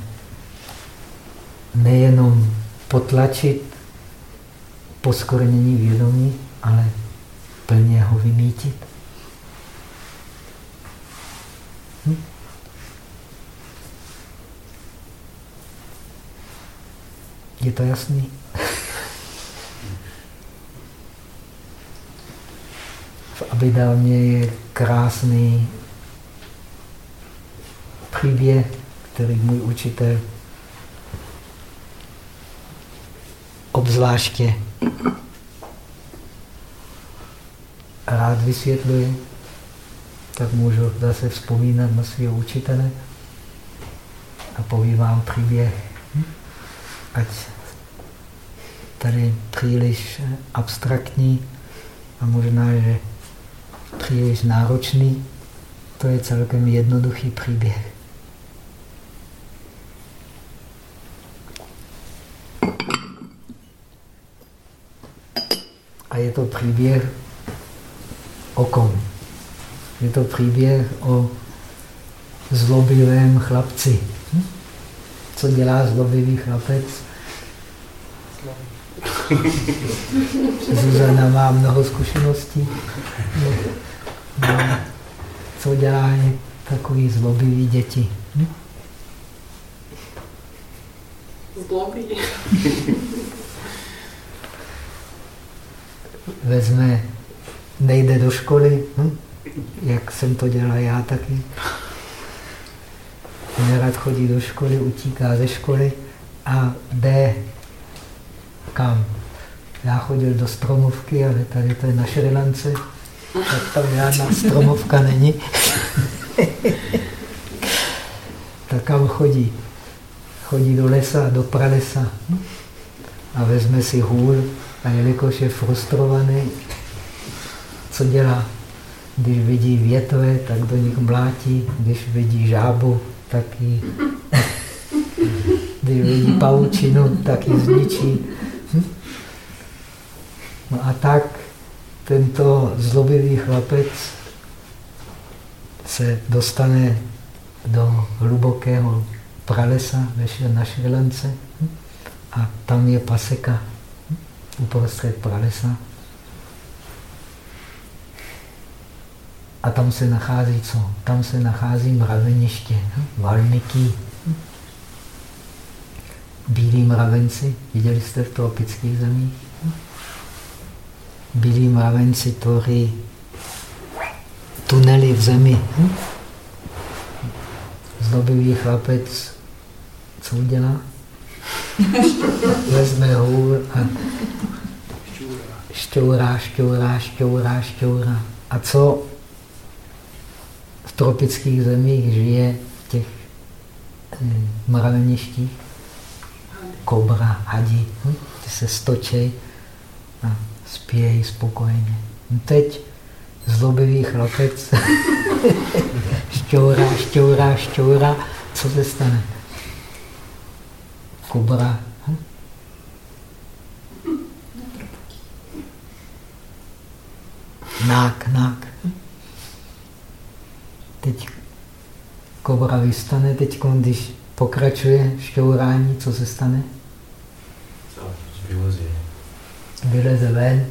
nejenom potlačit poskornění vědomí, ale plně ho vymítit. Hm? Je to jasný? V Abidámě je krásný příběh, který můj učitel obzvláště rád vysvětluje, tak můžu zase vzpomínat na svého učitele a povím vám příběh, ať tady příliš abstraktní a možná, že příliš náročný, to je celkem jednoduchý příběh. A je to příběh o kom? Je to příběh o zlobivém chlapci. Hm? Co dělá zlobivý chlapec? Zuzana má mnoho zkušeností. No, co dělají takový zlobivý děti? Hm? Zlobí. vezme, nejde do školy, hm? jak jsem to dělal já taky. Nerad chodí do školy, utíká ze školy a jde kam? Já chodil do stromovky, ale tady to je na Šrilance, tak tam žádná stromovka není. tak kam chodí? Chodí do lesa, do pralesa a vezme si hůl a jelikož je frustrovaný, co dělá? Když vidí větve, tak do nich mlátí. Když vidí žábu, tak ji... Když vidí paučinu, tak ji zničí. Hm? No a tak tento zlobivý chlapec se dostane do hlubokého pralesa Šrilance hm? a tam je paseka uprostřed pralesa. A tam se nachází co? Tam se nachází mraveniště? Valmiki. Bílí mravenci, viděli jste v tropických zemích? Bílí mravenci tvoří tunely v zemi. Zlobivý chlapec, co udělá? Vezme hůl a šťourá, šťourá, šťourá, šťourá. A co tropických zemích žije v těch hm, mraveništích. Kobra, hadi, hm? ty se stočej spějí spokojeně. No teď zlobivý chlapec šťourá, šťourá, šťourá, co se stane? Kobra. Hm? Nák, nák. Teď kobra vystane, teď když pokračuje šťourání, co se stane? Vyleze. Vyleze ven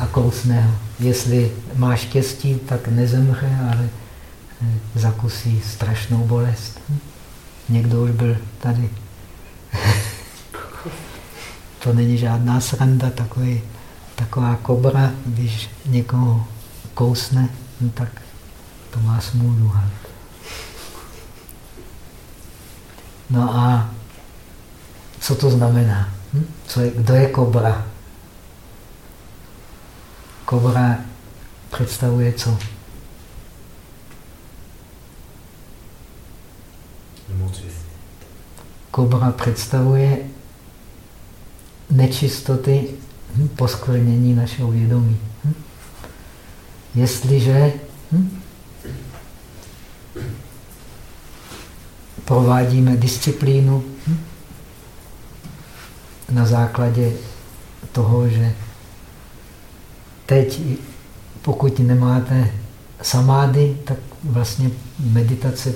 a kousne ho. Jestli má štěstí, tak nezemře, ale eh, zakusí strašnou bolest. Někdo už byl tady. to není žádná sranda, takový, taková kobra, když někoho kousne, no tak to má smůlu. No a co to znamená? Hm? Co je, kdo je kobra? Kobra představuje co? Kobra představuje nečistoty hm, poskvrnění našeho vědomí. Hm? Jestliže hm, provádíme disciplínu hm, na základě toho, že teď, pokud nemáte samády, tak vlastně meditace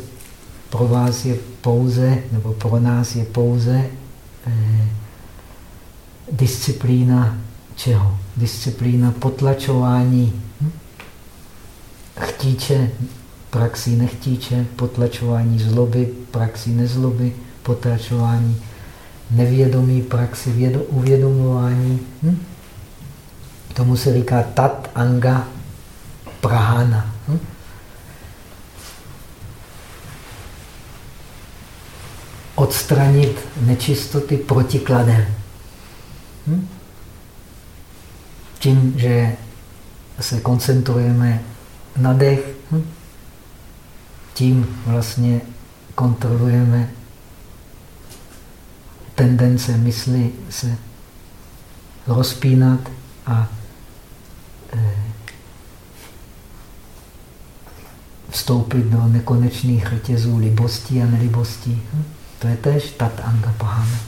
pro vás je pouze, nebo pro nás je pouze eh, disciplína čeho? Disciplína potlačování hm? chtíče, praxí nechtíče, potlačování zloby, praxí nezloby, potlačování nevědomí, praxi vědo, uvědomování. Hm? Tomu se říká tat anga prahana. Hm? Odstranit nečistoty protikladem. Hm? Tím, že se koncentrujeme na dech, hm? tím vlastně kontrolujeme tendence mysli se rozpínat a e, vstoupit do nekonečných řetězů libostí a nelibostí. Hm? To je tež tat anga pahana.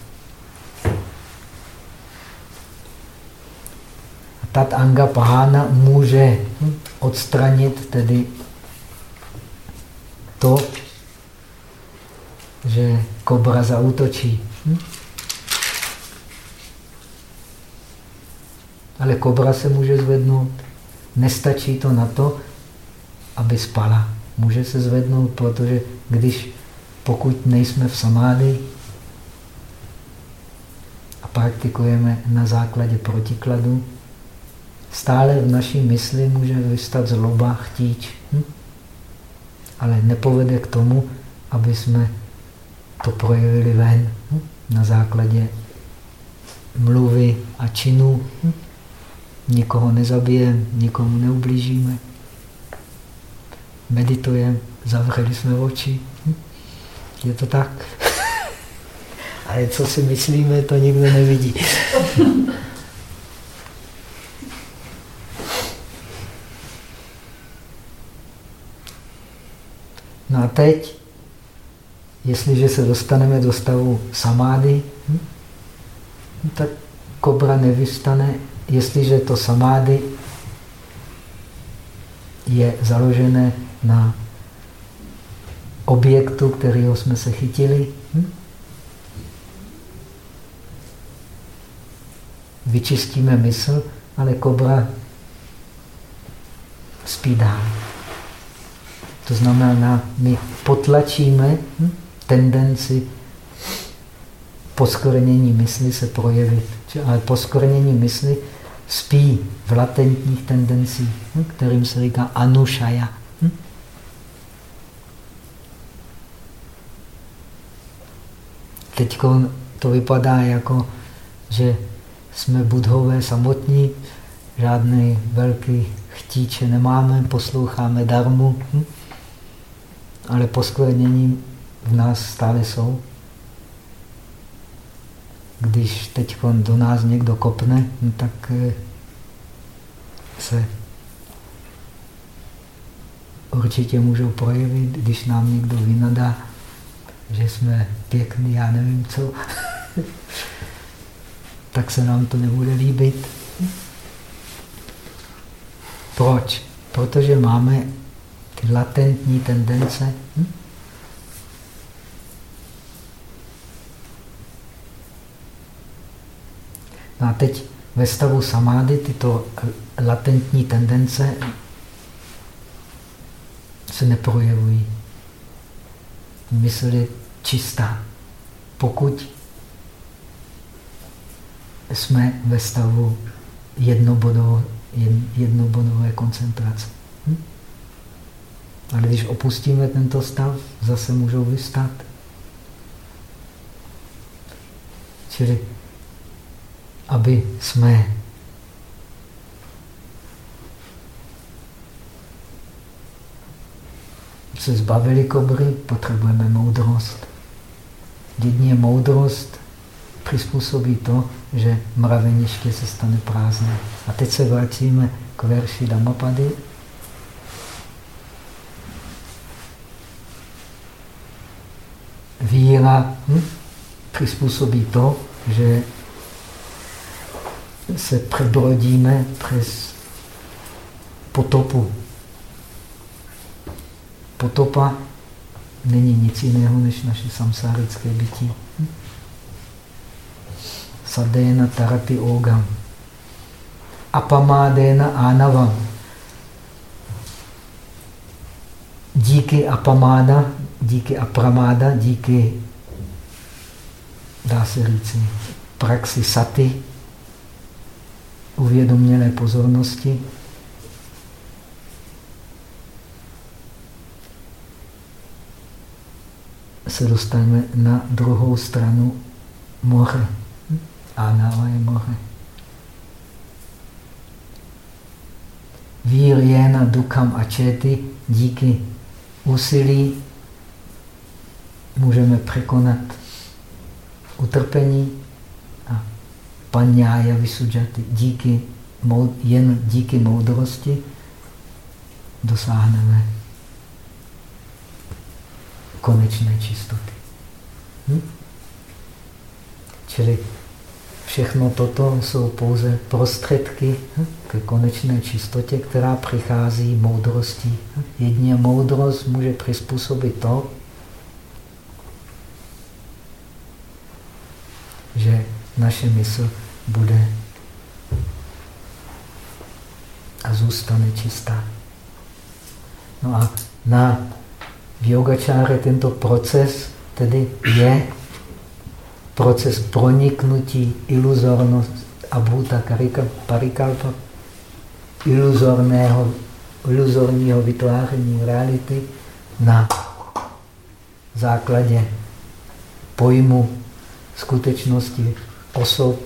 Tat anga pahana může hm, odstranit tedy to, že kobra zautočí. Hm? Ale kobra se může zvednout. Nestačí to na to, aby spala. Může se zvednout, protože když, pokud nejsme v samády a praktikujeme na základě protikladu, stále v naší mysli může vystat zloba, chtíč. Hm? Ale nepovede k tomu, aby jsme to projevili ven hm? na základě mluvy a činů. Hm? nikoho nezabijeme, nikomu neublížíme. Meditujeme, zavřeli jsme oči. Je to tak. Ale co si myslíme, to nikdo nevidí. No a teď, jestliže se dostaneme do stavu samády, hm, tak kobra nevystane jestliže to samády je založené na objektu, kterého jsme se chytili. Hm? Vyčistíme mysl, ale kobra spí dál. To znamená, my potlačíme hm, tendenci poskorenění mysli se projevit. Ale poskorenění mysli spí v latentních tendencích, hm, kterým se říká anušaya. Hm? Teď to vypadá jako, že jsme budhové samotní, žádný velký chtíče nemáme, posloucháme darmu, hm? ale poskvrnění v nás stále jsou. Když teď do nás někdo kopne, no tak eh, se určitě můžou projevit, když nám někdo vynadá, že jsme pěkný, já nevím co, tak se nám to nebude líbit. Proč? Protože máme ty latentní tendence. Hm? No a teď ve stavu samády tyto latentní tendence se neprojevují. Mysl je čistá. Pokud jsme ve stavu jednobodové, jednobodové koncentrace. Hm? Ale když opustíme tento stav, zase můžou vystát. Čili aby jsme se zbavili kobry, potřebujeme moudrost. Jedině moudrost přizpůsobí to, že mraveniště se stane prázdné. A teď se vracíme k verši Damapady. Víra hm, přizpůsobí to, že se přebrodíme přes potopu. Potopa není nic jiného než naše samsárické bytí. Sadena tarati ogam. Apamádena ánavam. Díky apamáda, díky apramáda, díky, dá se říci, praxi saty, uvědomělé pozornosti, se dostaneme na druhou stranu moře. Ánava je moře. Vír je na dukam a čety díky úsilí můžeme překonat utrpení paňája vysudžaty. Díky, jen díky moudrosti dosáhneme konečné čistoty. Hm? Čili všechno toto jsou pouze prostředky hm, konečné čistotě, která přichází moudrostí. Jedině moudrost může přizpůsobit to, že naše mysl bude a zůstane čistá. No a na yogačáře tento proces tedy je proces proniknutí iluzornost abhuta karika, parikalpa, iluzorného, iluzorního vytváření reality na základě pojmu skutečnosti osob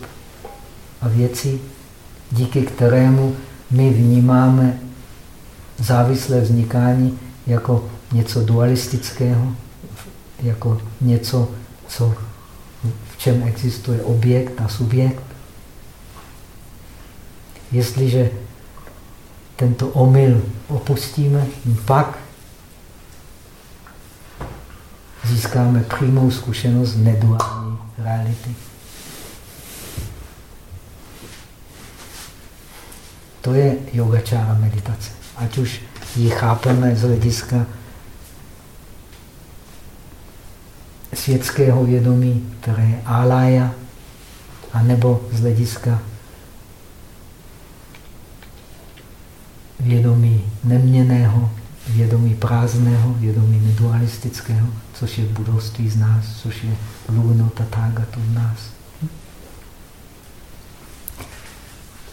a věcí, díky kterému my vnímáme závislé vznikání jako něco dualistického, jako něco, co v čem existuje objekt a subjekt. Jestliže tento omyl opustíme, pak získáme přímou zkušenost neduální reality. To je yogačára meditace. Ať už ji chápeme z hlediska světského vědomí, které je alaya, anebo z hlediska vědomí neměného, vědomí prázdného, vědomí nedualistického, což je budovství z nás, což je lůno tatágatu v nás.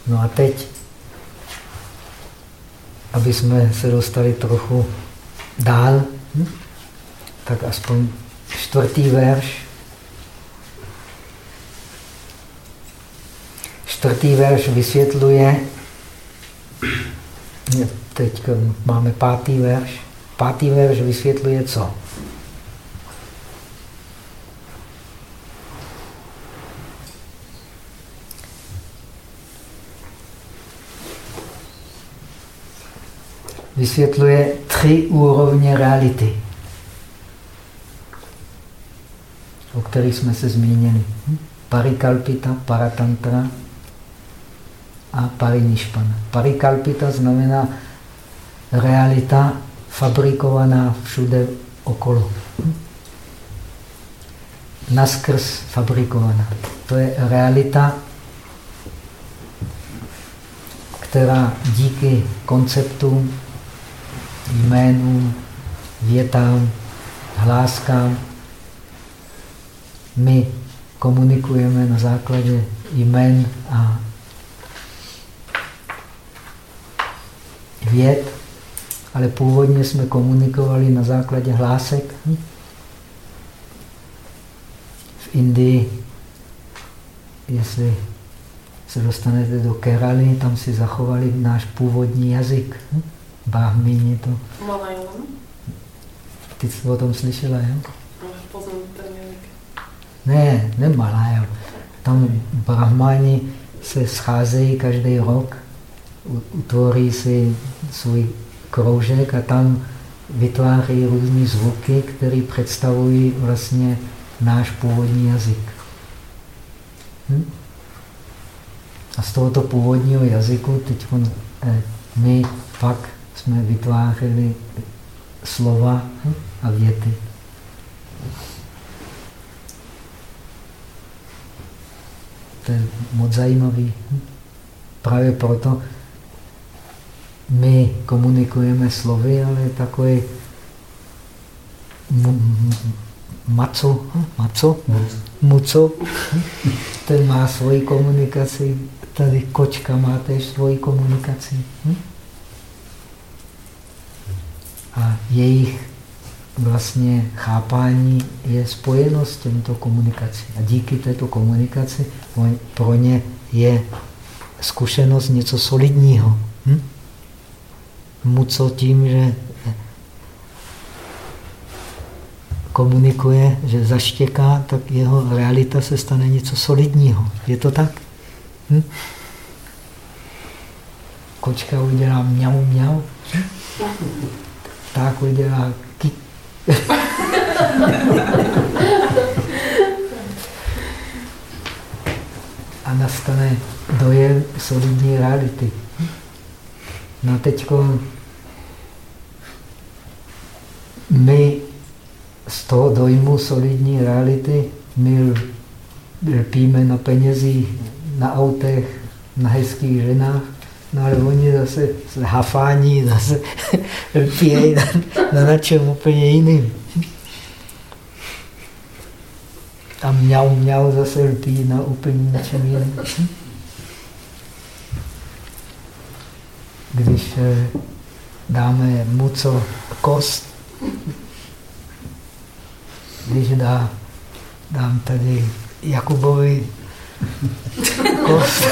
No a teď, aby jsme se dostali trochu dál, tak aspoň čtvrtý verš. Čtvrtý verš vysvětluje, teď máme pátý verš. Pátý verš vysvětluje co? Vysvětluje tři úrovně reality, o kterých jsme se zmínili. Parikalpita, paratantra a parinišpana. Parikalpita znamená realita fabrikovaná všude okolo. Naskrz fabrikovaná. To je realita, která díky konceptům, jménům, větám, hláskám, my komunikujeme na základě jmén a věd, ale původně jsme komunikovali na základě hlásek. V Indii, jestli se dostanete do Kerali, tam si zachovali náš původní jazyk. Brahmini to. Malajon? Ty jsi o tom slyšela, jo? Ne, ne Malajo. Tam Brahmani se scházejí každý rok, utvoří si svůj kroužek a tam vytváří různé zvuky, které představují vlastně náš původní jazyk. Hm? A z tohoto původního jazyku teď eh, my pak jsme vytvářeli slova hm? a věty. To je moc zajímavý. Hm? Právě proto my komunikujeme slovy, ale takový maco, maco, muco, ten má svoji komunikaci, tady kočka má tež svoji komunikaci. A jejich vlastně chápání je spojeno s těmito komunikací. A díky této komunikaci pro ně je zkušenost něco solidního. Hm? Muco tím, že komunikuje, že zaštěká, tak jeho realita se stane něco solidního. Je to tak? Hm? Kočka udělá mňau, mňau. Tak udělá kik. A nastane dojem solidní reality. No teď my z toho dojmu solidní reality my lpíme na penězích, na autech, na hezkých ženách, no ale oni zase hafání, zase lpějí na, na načem úplně jiným. A mňau, mňau zase lpí na úplně něčem jiným. když eh, dáme mu co kost, když dá, dám tady Jakubovi kost,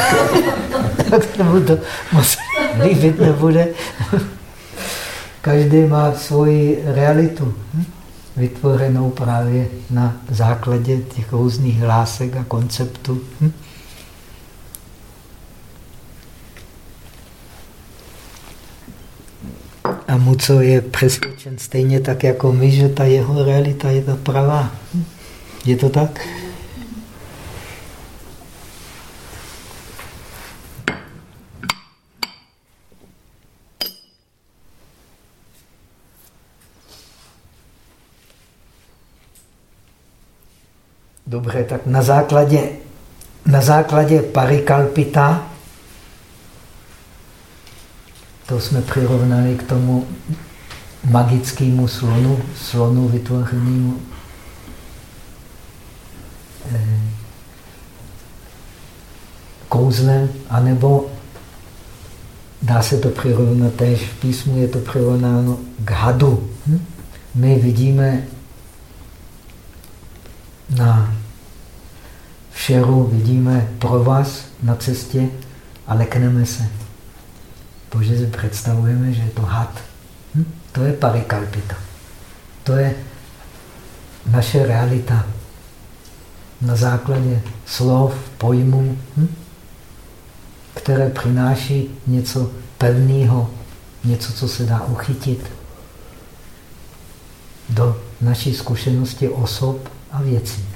tak se mu to moc líbit nebude. Každý má svoji realitu, hm? vytvořenou právě na základě těch různých hlásek a konceptů. Hm? A tomu, co je přesvědčen stejně tak jako my, že ta jeho realita je ta pravá. Je to tak? Dobře, tak na základě, na základě parikalpita, to jsme přirovnali k tomu magickému slonu, slonu vytvořenému eh, kouzlem, anebo dá se to přirovnat též v písmu, je to přirovnáno k hadu. Hm? My vidíme na všeru vidíme provaz na cestě a lekneme se. Protože si představujeme, že je to had. Hm? To je parikalpita. To je naše realita. Na základě slov, pojmů, hm? které přináší něco pevného, něco, co se dá uchytit do naší zkušenosti osob a věcí.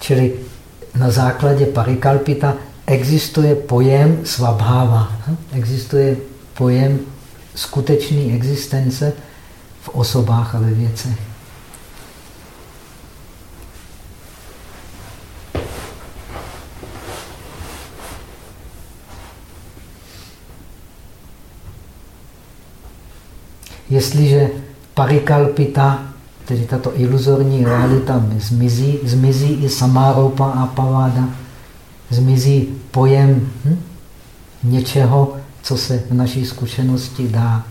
Čili na základě parikalpita existuje pojem svabháva. Existuje pojem skutečné existence v osobách a ve věcech. Jestliže parikalpita, tedy tato iluzorní realita, zmizí, zmizí i samáropa a paváda, zmizí pojem hm, něčeho, co se v naší zkušenosti dá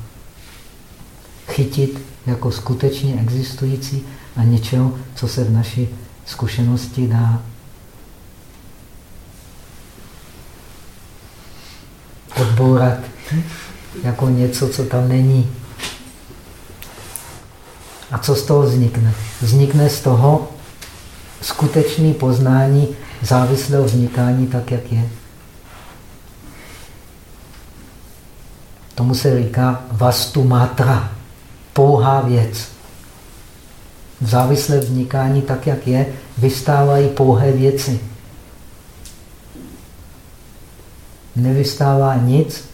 chytit jako skutečně existující a něčeho, co se v naší zkušenosti dá odbourat hm, jako něco, co tam není. A co z toho vznikne? Vznikne z toho skutečný poznání závislého vznikání tak, jak je. Tomu se říká vastu matra, pouhá věc. Závislé vznikání tak, jak je, vystávají pouhé věci. Nevystává nic,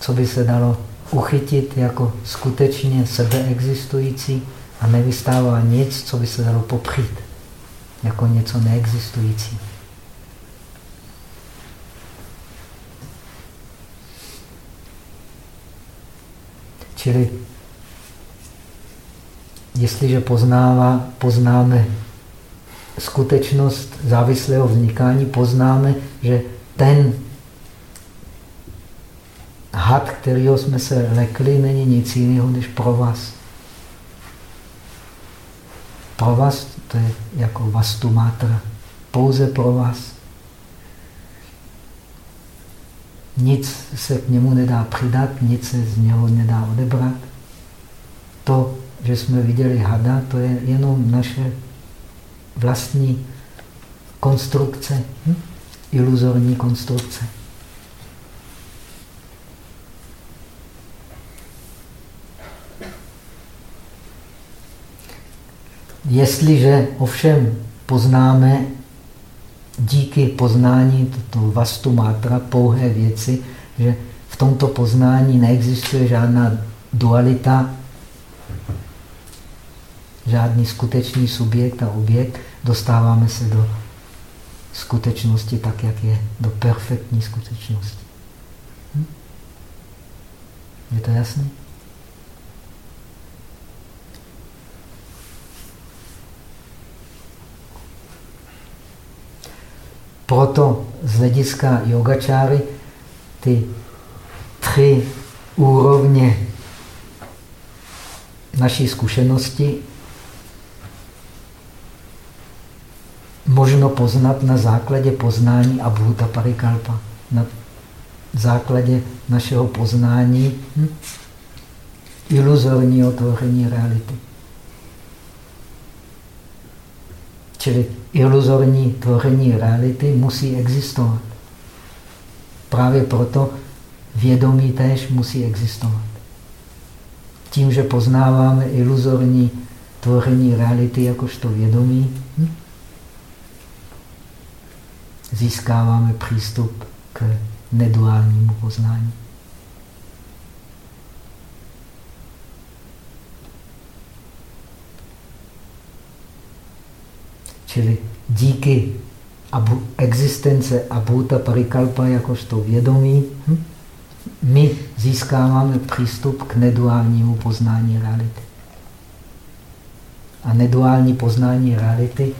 co by se dalo uchytit jako skutečně sebeexistující a nevystává nic, co by se dalo popřít jako něco neexistující. Čili jestliže poznává, poznáme skutečnost závislého vznikání, poznáme, že ten had, kterého jsme se lekli, není nic jiného než pro vás. Pro vás to je jako vastu mátra. Pouze pro vás. Nic se k němu nedá přidat, nic se z něho nedá odebrat. To, že jsme viděli hada, to je jenom naše vlastní konstrukce, hm? iluzorní konstrukce. Jestliže ovšem poznáme díky poznání toto vastu mátra pouhé věci, že v tomto poznání neexistuje žádná dualita, žádný skutečný subjekt a objekt, dostáváme se do skutečnosti tak, jak je, do perfektní skutečnosti. Hm? Je to jasné? Proto z hlediska yogačáry ty tři úrovně naší zkušenosti možno poznat na základě poznání Abhuta Parikalpa. Na základě našeho poznání hm, iluzorního tvoření reality. Čili iluzorní tvoření reality musí existovat. Právě proto vědomí též musí existovat. Tím, že poznáváme iluzorní tvoření reality jakožto vědomí, hm? získáváme přístup k neduálnímu poznání. Čili díky abu, existence Abhuta Parikalpa jakožto vědomí, hm? my získáváme přístup k neduálnímu poznání reality. A neduální poznání reality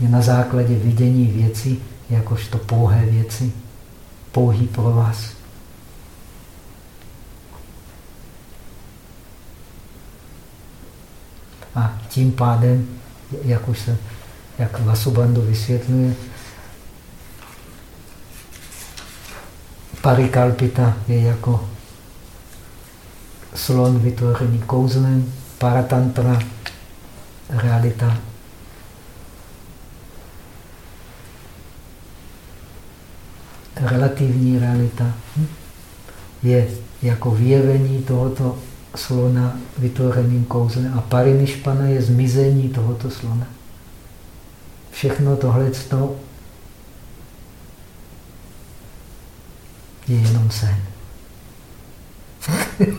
je na základě vidění věcí jakožto pouhé věci, pouhý pro vás. A tím pádem, jak už se, jak Vasubandhu vysvětluje, parikalpita je jako slon vytvořený kouzlem, paratantra, realita. Relativní realita je jako vyjevení tohoto slona vytvořeným kouzlem a parinišpana je zmizení tohoto slona. Všechno tohle je jenom sen.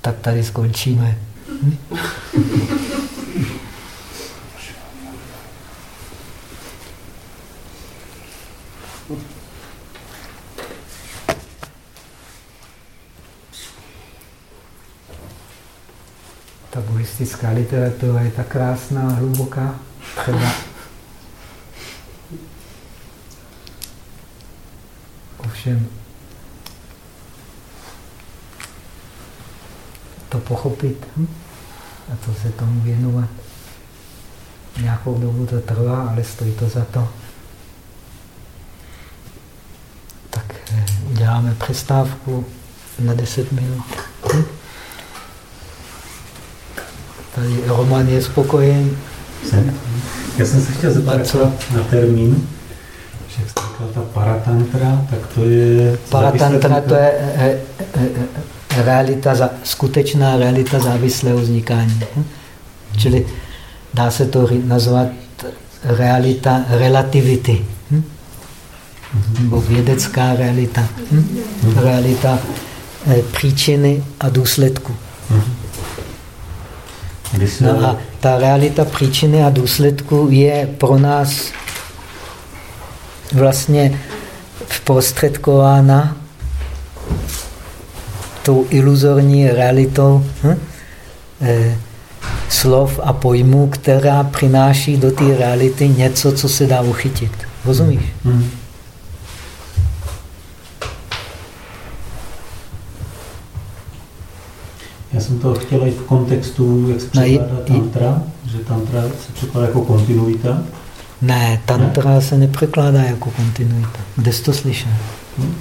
tak tady skončíme. Hm? Ta buddhistická literatura je tak krásná, hluboká, třeba ovšem to pochopit hm? a to se tomu věnovat. Nějakou dobu to trvá, ale stojí to za to. Tak eh, uděláme přestávku na 10 minut. Hm? Tady Roman je spokojen. Jsem. Já jsem se chtěl zeptat na termín, že jak jste říkal, ta paratantra, tak to je... Paratantra to je e, e, e, realita, skutečná realita závislého vznikání. Hm? Čili dá se to nazvat realita relativity. Hm? Nebo vědecká realita. Hm? Realita příčiny a důsledku. No a ta realita příčiny a důsledku je pro nás vlastně vprostředkována tou iluzorní realitou hm? eh, slov a pojmů, která přináší do té reality něco, co se dá uchytit. Rozumíš? Mm. Já jsem to chtěl i v kontextu, jak se překládá tantra, že tantra se překládá jako kontinuita. Ne, tantra ne? se nepřekládá jako kontinuita. Kde jsi to slyšel? Hmm?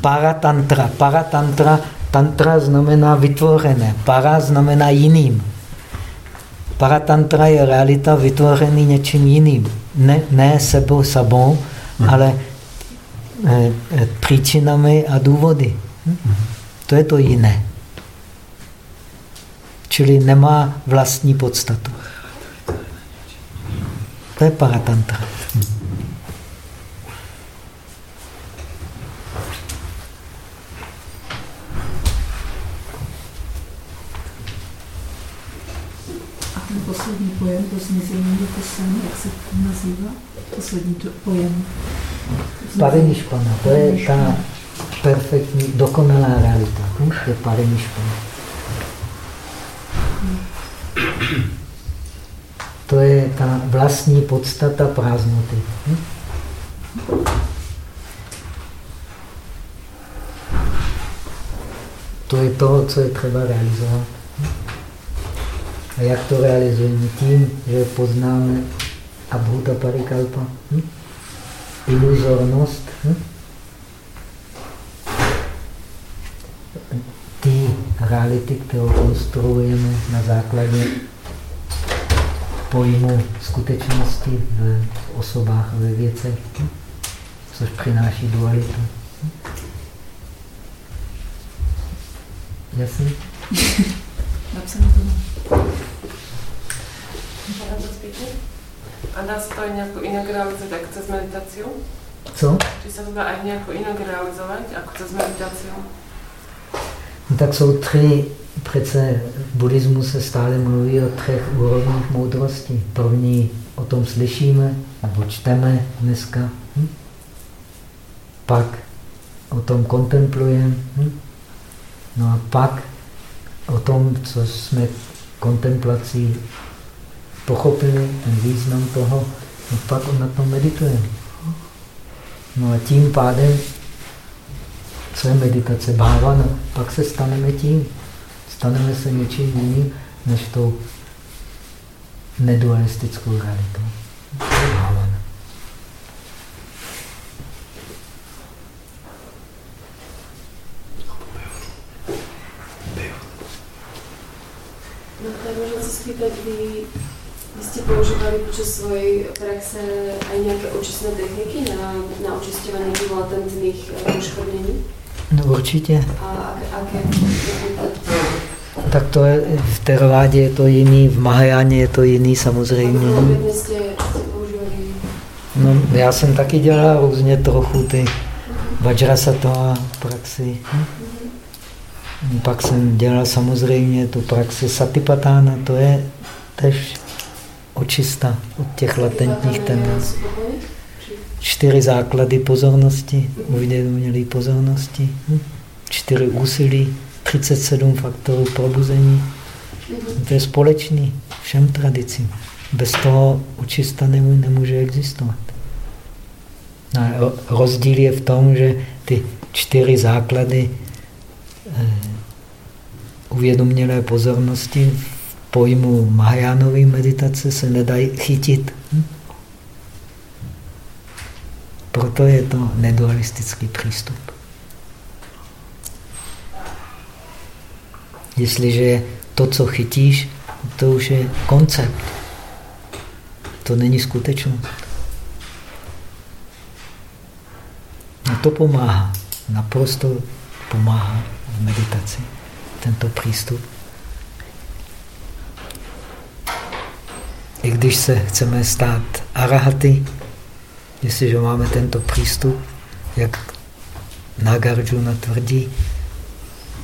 Paratantra. Paratantra, tantra znamená vytvořené. Para znamená jiným. Paratantra je realita vytvořený něčím jiným. Ne, ne sebou, sabou, hmm. ale e, e, příčinami a důvody. Hmm? To je to jiné čili nemá vlastní podstatu. To je paratantra. A ten poslední pojem, to zmizení, je to sen, jak se to nazývá? Poslední pojem. Parinišpana, to je ta perfektní, dokonalá realita. To je parinišpana. To je ta vlastní podstata prázdnoty. Hm? To je to, co je třeba realizovat. A jak to realizujeme? Tím, že poznáme abhuta parikalpa, hm? iluzornost, hm? Reality, kterou konstruujeme na základě pojmu skutečnosti v osobách a ve věcech, což přináší dualitu. To A dá se to aj nejako inak realizovať ako cez meditáciu? Co? Či sa to dá aj nejako inak realizovať ako cez meditáciu? Tak jsou tři, přece v buddhismu se stále mluví o třech úrovních moudrosti. První o tom slyšíme, nebo čteme dneska. Hm? Pak o tom kontemplujeme. Hm? No a pak o tom, co jsme kontemplací pochopili, ten význam toho, no pak na tom meditujeme. No a tím pádem, je meditace? Bhavana. Pak se staneme tím. Staneme se něčím jiným, než tou nedualistickou realitou. Bhavana. No vy, vy používali počas svojej praxe aj nejaké očistné techniky na, na očisťovanie tých latentných eh, poškodnení? No určitě. Tak to je, v Teravádě je to jiný, v Mahajáně je to jiný samozřejmě. No, já jsem taky dělal různě trochu ty Vajrasattva praxi. Hm? Pak jsem dělal samozřejmě tu praxi Satipatána, to je tež očista od těch latentních tendencí. Čtyři základy pozornosti, uvědomělé pozornosti, hm? čtyři úsilí, 37 faktorů probuzení. To je společný všem tradicím. Bez toho očista nemů- nemůže existovat. A ro- rozdíl je v tom, že ty čtyři základy eh, uvědomělé pozornosti v pojmu Mahajánové meditace se nedají chytit. Hm? Proto je to nedualistický přístup. Jestliže to, co chytíš, to už je koncept. To není skutečnost. A to pomáhá. Naprosto pomáhá v meditaci tento přístup. I když se chceme stát arahaty, jestliže máme tento přístup, jak Nagarjuna tvrdí,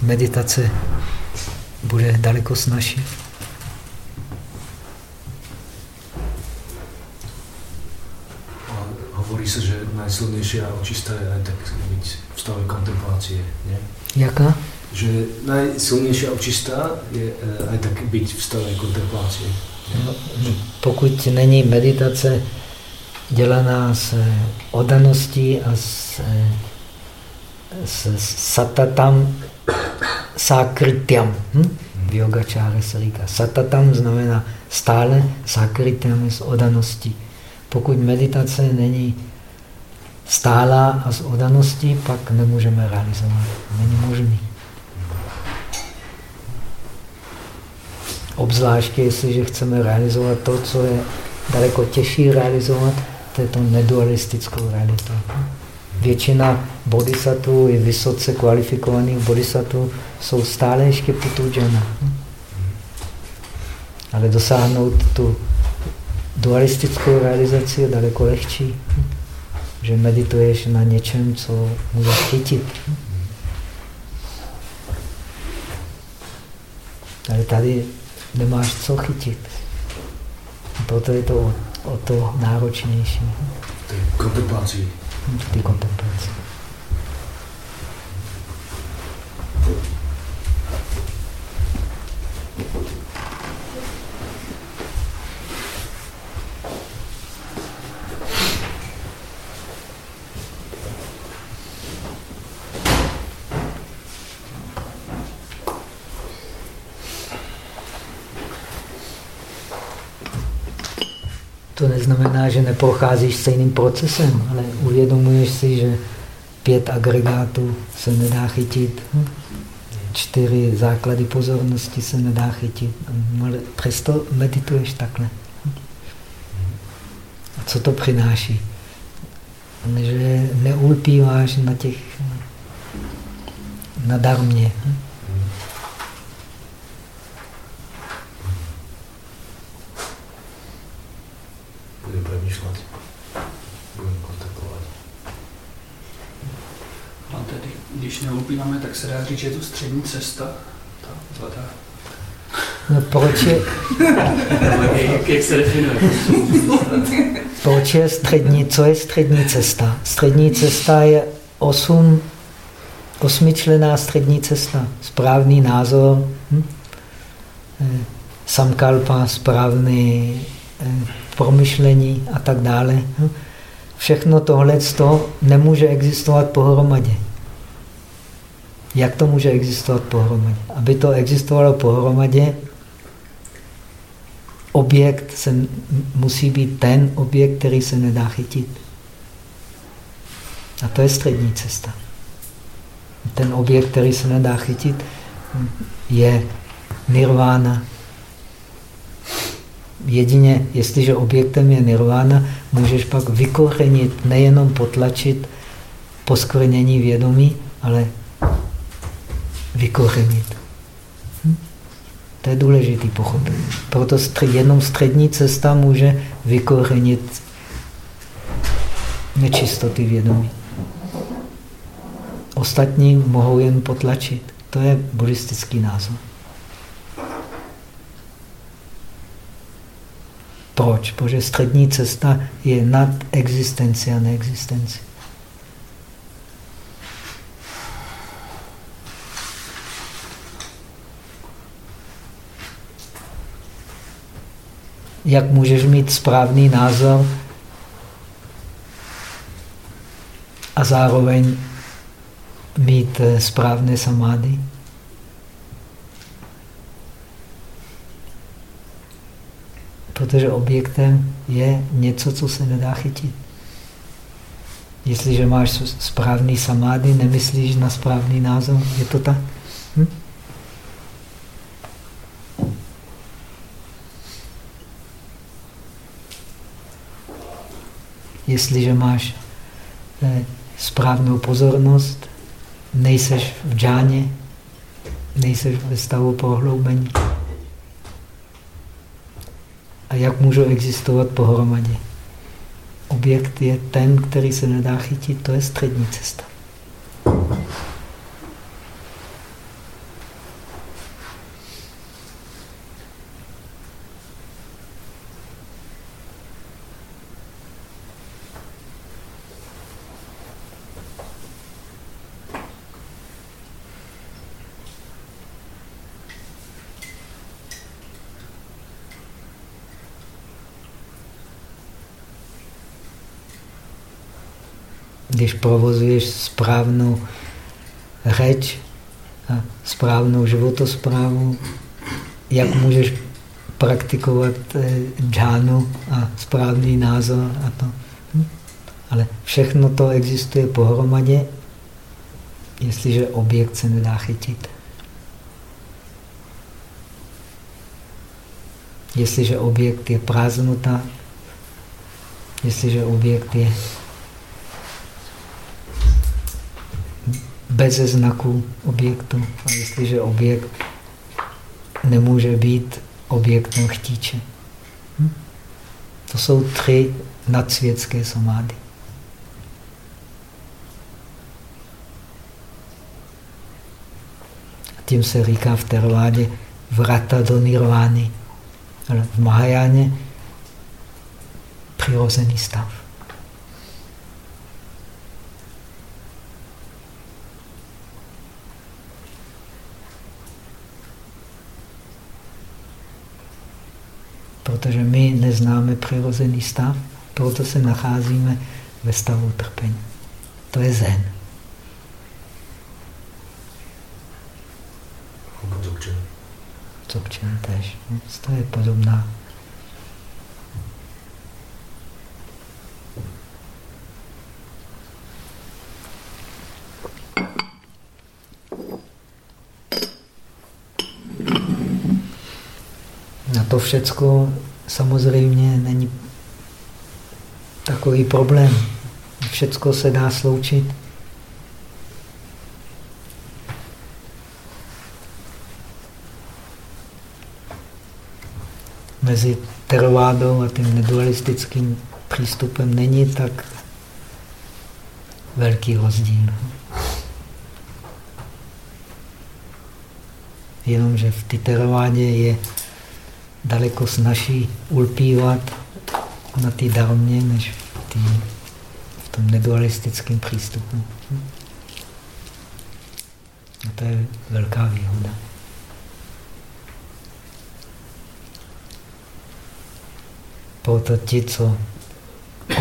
meditace bude daleko snažší. A hovorí sa, že najsilnejšia očista je aj tak byť v stave kontemplácie, nie? Jaká? Že najsilnejšia očista je eh, aj tak byť v stave kontemplácie. No, pokud není meditace dělaná s odaností a s, s satatam sakrityam. Hm? V yogačáre se říká. Satatam znamená stále, sakrityam s odaností. Pokud meditace není stálá a s odaností, pak nemůžeme realizovat. Není možný. Obzvláště, jestliže chceme realizovat to, co je daleko těžší realizovat, to je to nedualistickou realitu. Většina bodhisattvů i vysoce kvalifikovaných bodhisattvů jsou stále ještě putudžana. Ale dosáhnout tu dualistickou realizaci je daleko lehčí. Že medituješ na něčem, co můžeš chytit. Ale tady nemáš co chytit. Proto je to o, to náročnější V tej kontemplácii. v té kontemplaci. To že neprocházíš stejným procesem, ale uvědomuješ si, že pět agregátů se nedá chytit. Hm? čtyři základy pozornosti se nedá chytit. Ale přesto medituješ takhle. A co to přináší? Že neulpíváš na těch na darmě. Budeme přemýšlet. Budeme kontemplovat. A tedy, když neulpíváme, tak se dá říct, že je to střední cesta. Ta, ta. No proč je, jak, jak se definuje? proč je střední, co je střední cesta? Střední cesta je osm, osmičlená střední cesta. Správný názor, hm? Eh, samkalpa, správný eh, promyšlení a tak dále. hm? Všechno tohle nemůže existovat pohromadě. Jak to může existovat pohromadě? Aby to existovalo pohromadě, objekt se, musí být ten objekt, který se nedá chytit. A to je střední cesta. Ten objekt, který se nedá chytit, je nirvána. Jedině, jestliže objektem je nirvána, můžeš pak vykořenit, nejenom potlačit poskvrnění vědomí, ale vykořenit. Hm? To je důležitý pochopit. Proto jenom střední cesta může vykořenit nečistoty vědomí. Ostatní mohou jen potlačit. To je buddhistický názor. Proč? Protože střední cesta je nad existenci a neexistenci. Jak můžeš mít správný názor a zároveň mít eh, správné samády? Protože objektem je něco, co se nedá chytit. Jestliže máš správný samády, nemyslíš na správný názor, je to tak? Hm? Jestliže máš eh, správnou pozornost, nejseš v džáně, nejseš ve stavu prohloubení. A jak můžou existovat pohromadě? Objekt je ten, který se nedá chytit, to je střední cesta. Když provozuješ správnou řeč a správnou životosprávu, jak můžeš praktikovat eh, džánu a správný názor a to. Hm? Ale všechno to existuje pohromadě, jestliže objekt se nedá chytit. Jestliže objekt je prázdnota, jestliže objekt je bez znaku objektu. A jestliže objekt nemůže být objektem chtíče. Hm? To jsou tři nadsvětské samády. A tím se říká v Tervádě vrata do nirvány. Ale v Mahajáně přirozený stav. protože my neznáme přirozený stav, proto se nacházíme ve stavu trpení. To je zen. Cokčen. Dzogchen tež. To je podobná. Na to všecko samozřejmě není takový problém. Všecko se dá sloučit. Mezi teravádou a tím nedualistickým přístupem není tak velký rozdíl. Jenomže v té teravádě je daleko snaží ulpívat na té darmě, než v, tý, v tom nedualistickém přístupu. A to je velká výhoda. Proto ti, co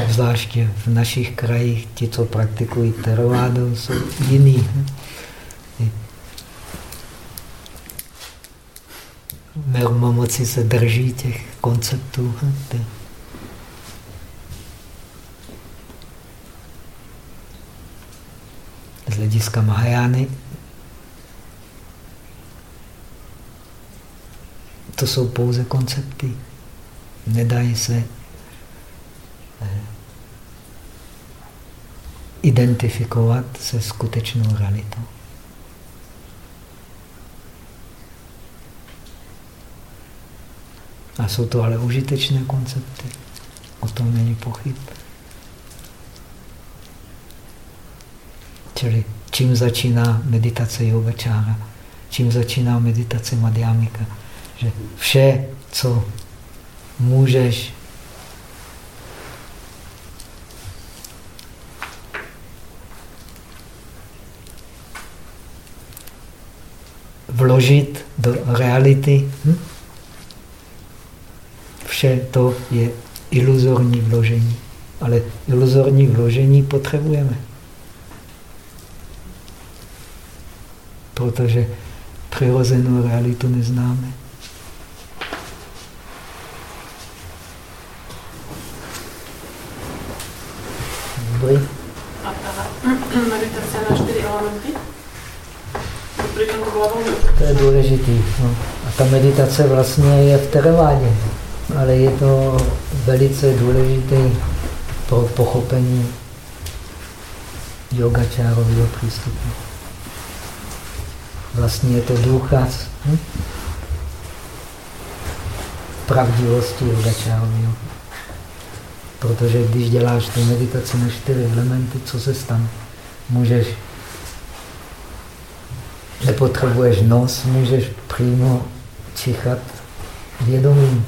obzvláště v našich krajích, ti, co praktikují teravádu, jsou jiní. Mermomoci se drží těch konceptů. Z hlediska Mahajány to jsou pouze koncepty. Nedají se eh, identifikovat se skutečnou realitou. A jsou to ale užitečné koncepty. O tom není pochyb. Čili čím začíná meditace yogačára, čím začíná meditace madhyamika, že vše, co můžeš vložit do reality, hm? Vše to je iluzorní vložení. Ale iluzorní vložení potřebujeme. Protože přirozenou realitu neznáme. Dobrý. A meditace na čtyři elementy? To je důležitý. No. A ta meditace vlastně je v teravádě ale je to velice důležité pro pochopení yogačárového přístupu. Vlastně je to důkaz hm? pravdivosti yogačárového. Protože když děláš tu meditaci na čtyři elementy, co se stane? Můžeš, nepotřebuješ nos, můžeš přímo čichat vědomím.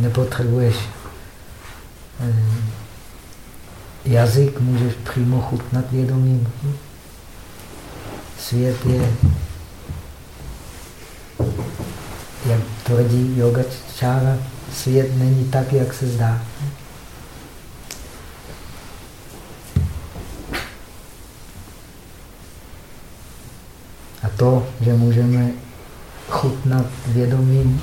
Nepotřebuješ eh, jazyk, můžeš přímo chutnat vědomím. Svět je, jak tvrdí yogačára, svět není tak, jak se zdá. A to, že můžeme chutnat vědomím,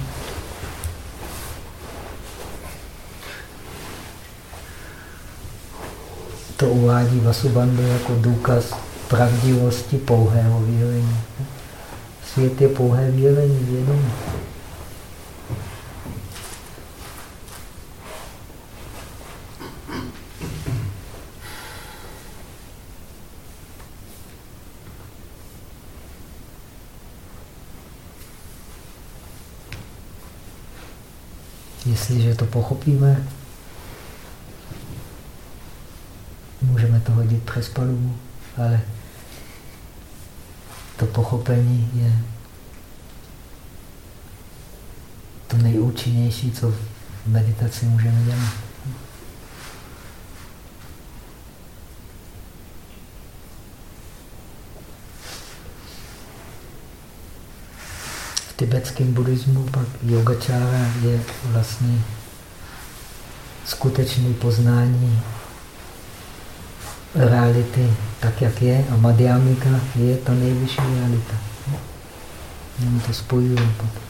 to uvádí Vasubandhu jako důkaz pravdivosti pouhého vyjevení. Svět je pouhé vyjevení vědomí. Jestliže to pochopíme, můžeme to hodit přes palubu, ale to pochopení je to nejúčinnější, co v meditaci můžeme dělat. V tibetském buddhismu pak yogačára je vlastně skutečné poznání reality tak, jak je, a madhyamika je ta nejvyšší realita. Jenom to spojujeme potom.